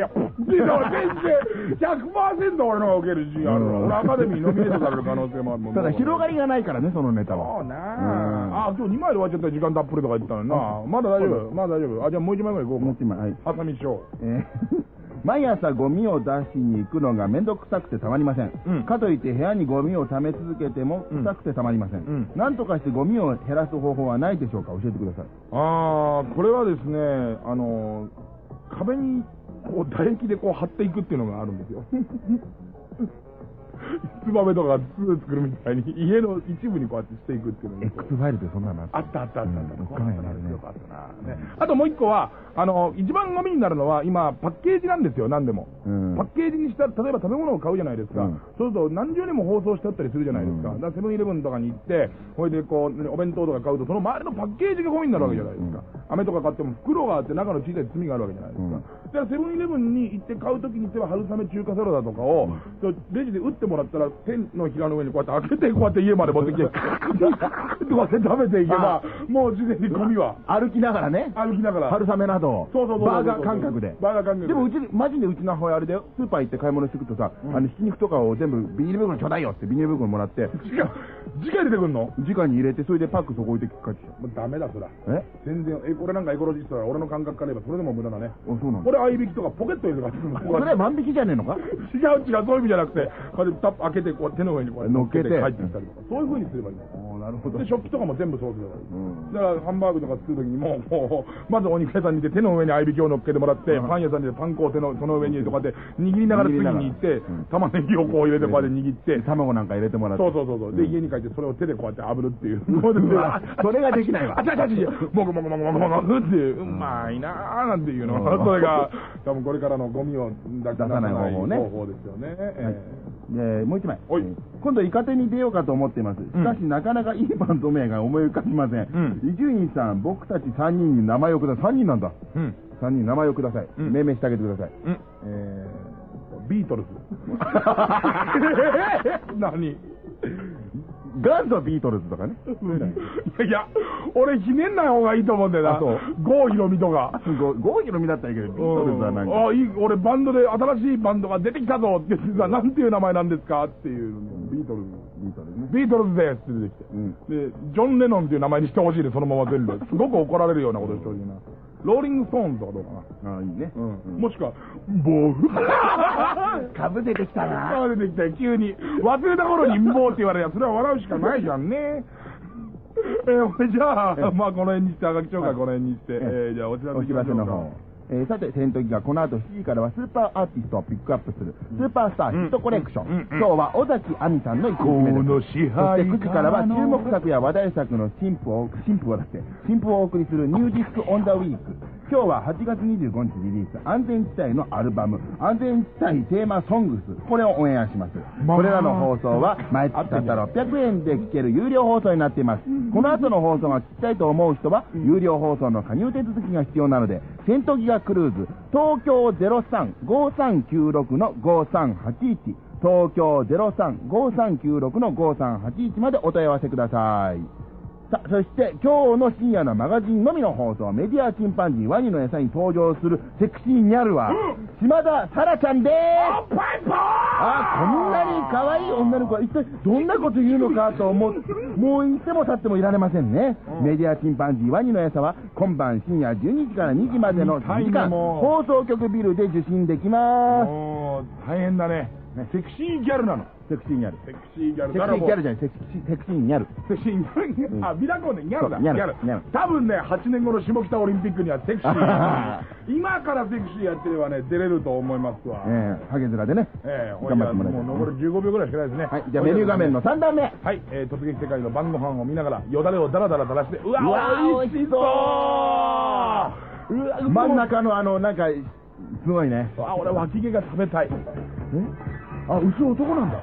[SPEAKER 1] エーイいやっていうのは全然100%俺の方が受ける自信あるわ、
[SPEAKER 2] うん。
[SPEAKER 1] 俺アカデミーノミネートされる可能性もあるもん
[SPEAKER 2] ただ、広がりがないからね、そのネタ
[SPEAKER 1] そ
[SPEAKER 2] は。
[SPEAKER 1] うな
[SPEAKER 2] うん。
[SPEAKER 1] あ、あ今日2枚で終わっちゃった時間たっぷりとか言ってたのにな、まだ大丈夫？まだ大丈夫？あじゃあもう1枚ぐらい行こう
[SPEAKER 2] もう一枚、はい。
[SPEAKER 1] か朝見しよ
[SPEAKER 2] えー。[LAUGHS] 毎朝ゴミを出しに行くのがめんどくさくてたまりません、
[SPEAKER 1] うん。
[SPEAKER 2] かといって部屋にゴミを溜め続けても臭くてたまりません、
[SPEAKER 1] うん。
[SPEAKER 2] なんとかしてゴミを減らす方法はないでしょうか？教えてください。
[SPEAKER 1] ああこれはですねあの壁にこう唾液でこう貼っていくっていうのがあるんですよ。[LAUGHS] ツバメとか巣作るみたいに家の一部にこうやってしていくっていうのが
[SPEAKER 2] X ファイルでそんなの
[SPEAKER 1] あったあったあったあった。
[SPEAKER 2] うん
[SPEAKER 1] こんなのよかったな。ねあともう一個は、あの、一番ゴミになるのは、今、パッケージなんですよ、何でも。
[SPEAKER 2] うん
[SPEAKER 1] パッケージにした、例えば食べ物を買うじゃないですか。
[SPEAKER 2] うん
[SPEAKER 1] そうすると何十年も包装してあったりするじゃないですか。
[SPEAKER 2] うん
[SPEAKER 1] だからセブンイレブンとかに行って、ほいでこう、お弁当とか買うと、その周りのパッケージがゴミになるわけじゃないですか。飴とか買っても袋があって中の小さい炭があるわけじゃないですか。
[SPEAKER 2] うん
[SPEAKER 1] だからセブンイレブンに行って買うときにしては春雨中華サラダとかを、レジで打ってもらったら、手のひらの上にこうやって開けて、こうやって家まで持ってきて、[LAUGHS] こうやって食べていけば、もう事前にゴミは。
[SPEAKER 2] 歩きながらね。
[SPEAKER 1] 歩きながら。
[SPEAKER 2] 春雨など
[SPEAKER 1] そうそうそう
[SPEAKER 2] バーガー感覚で。
[SPEAKER 1] バーガー感覚で。
[SPEAKER 2] でもうちマジでうちの母親あれだよ。スーパー行って買い物してくとさ、あのひき肉とかを全部ビニール袋ちょうだいよってビニール袋もらって。
[SPEAKER 1] 直、直出てくんの？
[SPEAKER 2] 直に入れてそれでパックそこ置いて帰ってきた。
[SPEAKER 1] もうダメだ、そら。
[SPEAKER 2] え？
[SPEAKER 1] 全然、え、これなんかエコロジストだ。俺の感覚から言えばそれでも無駄だね。
[SPEAKER 2] あそうなの？
[SPEAKER 1] これ合いびきとかポケット入れて買ってくるの。
[SPEAKER 2] それは万引きじゃねえのか？[LAUGHS]
[SPEAKER 1] 違う違う、そういう意味じゃなくてタップ開けて、こう手の上にこう
[SPEAKER 2] 乗っけて。
[SPEAKER 1] 帰ってきたりとか、そういう風にすればいいんだよ。
[SPEAKER 2] ななるほど。
[SPEAKER 1] で、食器とかも全部そうする
[SPEAKER 2] うん。
[SPEAKER 1] だから、ハンバーグとか作るときにも、こう、まずお肉屋さんに行って、手の上に合いびきを乗っけてもらって、
[SPEAKER 2] うん。
[SPEAKER 1] パン屋さんでパン粉を手の、その上にとかで、握りながら次に行って
[SPEAKER 2] うん、
[SPEAKER 1] 玉ねぎをこう入れて、こうやって握って、
[SPEAKER 2] 卵なんか入れてもらって。
[SPEAKER 1] そうそうそうそう。で、
[SPEAKER 2] ん。
[SPEAKER 1] 家に帰ってそれを手でこうやって炙るっていう。
[SPEAKER 2] う [LAUGHS] わそれができないわ。
[SPEAKER 1] あ、違う違う違う。もぐもぐもぐもぐもぐって、うまいなーなんていうの。
[SPEAKER 2] うん。
[SPEAKER 1] それが、多分これからのゴミを出
[SPEAKER 2] 出さない方法ね。
[SPEAKER 1] 方法ですよね。え
[SPEAKER 2] で、もう一枚。今度、イカ天に出ようかと思っています。しかし、なかなかいいバンド名が思い浮かびません。
[SPEAKER 1] うん
[SPEAKER 2] 伊集院さん、僕たち3人に名前をください。3人なんだ。
[SPEAKER 1] えうん。
[SPEAKER 2] 3人名前をください。
[SPEAKER 1] うん
[SPEAKER 2] 命名してあげてください。
[SPEAKER 1] うん。えー、ビートルズ。[LAUGHS] 何？
[SPEAKER 2] 元祖ビートルズとかね。
[SPEAKER 1] いやいや、俺ひねんない方がいいと思うんだよな。
[SPEAKER 2] あそう
[SPEAKER 1] 郷ひろみとか。
[SPEAKER 2] ご郷ひろみだったらいいけど、ビートルズはなんか。
[SPEAKER 1] あ、いい、俺バンドで新しいバンドが出てきたぞって言ってさ、なんていう名前なんですかっていうビートルズ。
[SPEAKER 2] ビートルズね。
[SPEAKER 1] ビートルズですって出てきて。
[SPEAKER 2] うん。
[SPEAKER 1] で、ジョン・レノンっていう名前にしてほしいで、そのまま全部。すごく怒られるようなことしてほしいな。ローリング・ストーンズとかどうかな。
[SPEAKER 2] ああ、いいね。
[SPEAKER 1] うん。もしくは、ボー。[LAUGHS]
[SPEAKER 2] 株出てきたな。
[SPEAKER 1] あ出てきたよ、急に。忘れた頃にボーって言われりゃ、それは笑うしかないじゃんね。えー、俺じゃあ、まあこの辺にして、あがき町会この辺にして、えー、じゃあお知らせ
[SPEAKER 2] お知らせの方。えーさて、戦闘機がこの後7時からはスーパーアーティストをピックアップする、スーパースターヒットコレクション。今日は尾崎亜美さんの一日目です。
[SPEAKER 1] この支
[SPEAKER 2] そして
[SPEAKER 1] 配
[SPEAKER 2] 9時からは注目作や話題作の新譜を、新譜を出して、新譜をお送りするニューディスクオンダウィーク。今日は8月25日リリース、安全地帯のアルバム、安全地帯テーマソングス。これをオンエアします。
[SPEAKER 1] まあ
[SPEAKER 2] これらの放送は [LAUGHS] 毎月たった600円で聴ける有料放送になっています。この後の放送が聞きたいと思う人は、有料放送の加入手続きが必要なので、戦闘ギガクルーズ、東京03-5396の5381、東京03-5396の5381までお問い合わせください。さあ、そして今日の深夜のマガジンのみの放送、メディアチンパンジーワニの餌に登場するセクシーニャルは、島田沙羅ちゃんでーすあ、こんなに可愛い女の子は一体どんなこと言うのかと思う。もういても立ってもいられませんね。
[SPEAKER 1] うん
[SPEAKER 2] メディアチンパンジーワニの餌は今晩深夜12時から2時までの3時間、
[SPEAKER 1] も
[SPEAKER 2] 放送局ビルで受信できます。
[SPEAKER 1] もう、大変だね。セクシーギャルなの。
[SPEAKER 2] セクシーニャル。
[SPEAKER 1] セクシーギャル。
[SPEAKER 2] セクシーギャルじゃない、セクシー、セクシーニャル。
[SPEAKER 1] セクシーギャル。
[SPEAKER 2] うん
[SPEAKER 1] あ、ビラコンでギャルだ。
[SPEAKER 2] そうギャルギャル
[SPEAKER 1] 多分ね、8年後の下北オリンピックにはセクシー。[LAUGHS] 今からセクシーやってればね、出れると思いますわ。
[SPEAKER 2] ええハゲ面でね。
[SPEAKER 1] ええ、
[SPEAKER 2] 頑張ってもらいたい
[SPEAKER 1] もう残り15秒ぐらいしかないですね。
[SPEAKER 2] はい、じゃあメニュー画面の3段目。
[SPEAKER 1] はい、えー、突撃世界の晩ご飯を見ながら、よだれをダラダラ垂らして、うわ、
[SPEAKER 2] うわ
[SPEAKER 1] 美味しそううわ、
[SPEAKER 2] 真ん中のあの、なんか、すごいね。
[SPEAKER 1] あ、俺、脇毛が食べたい。
[SPEAKER 2] えあ、うち男なんだ。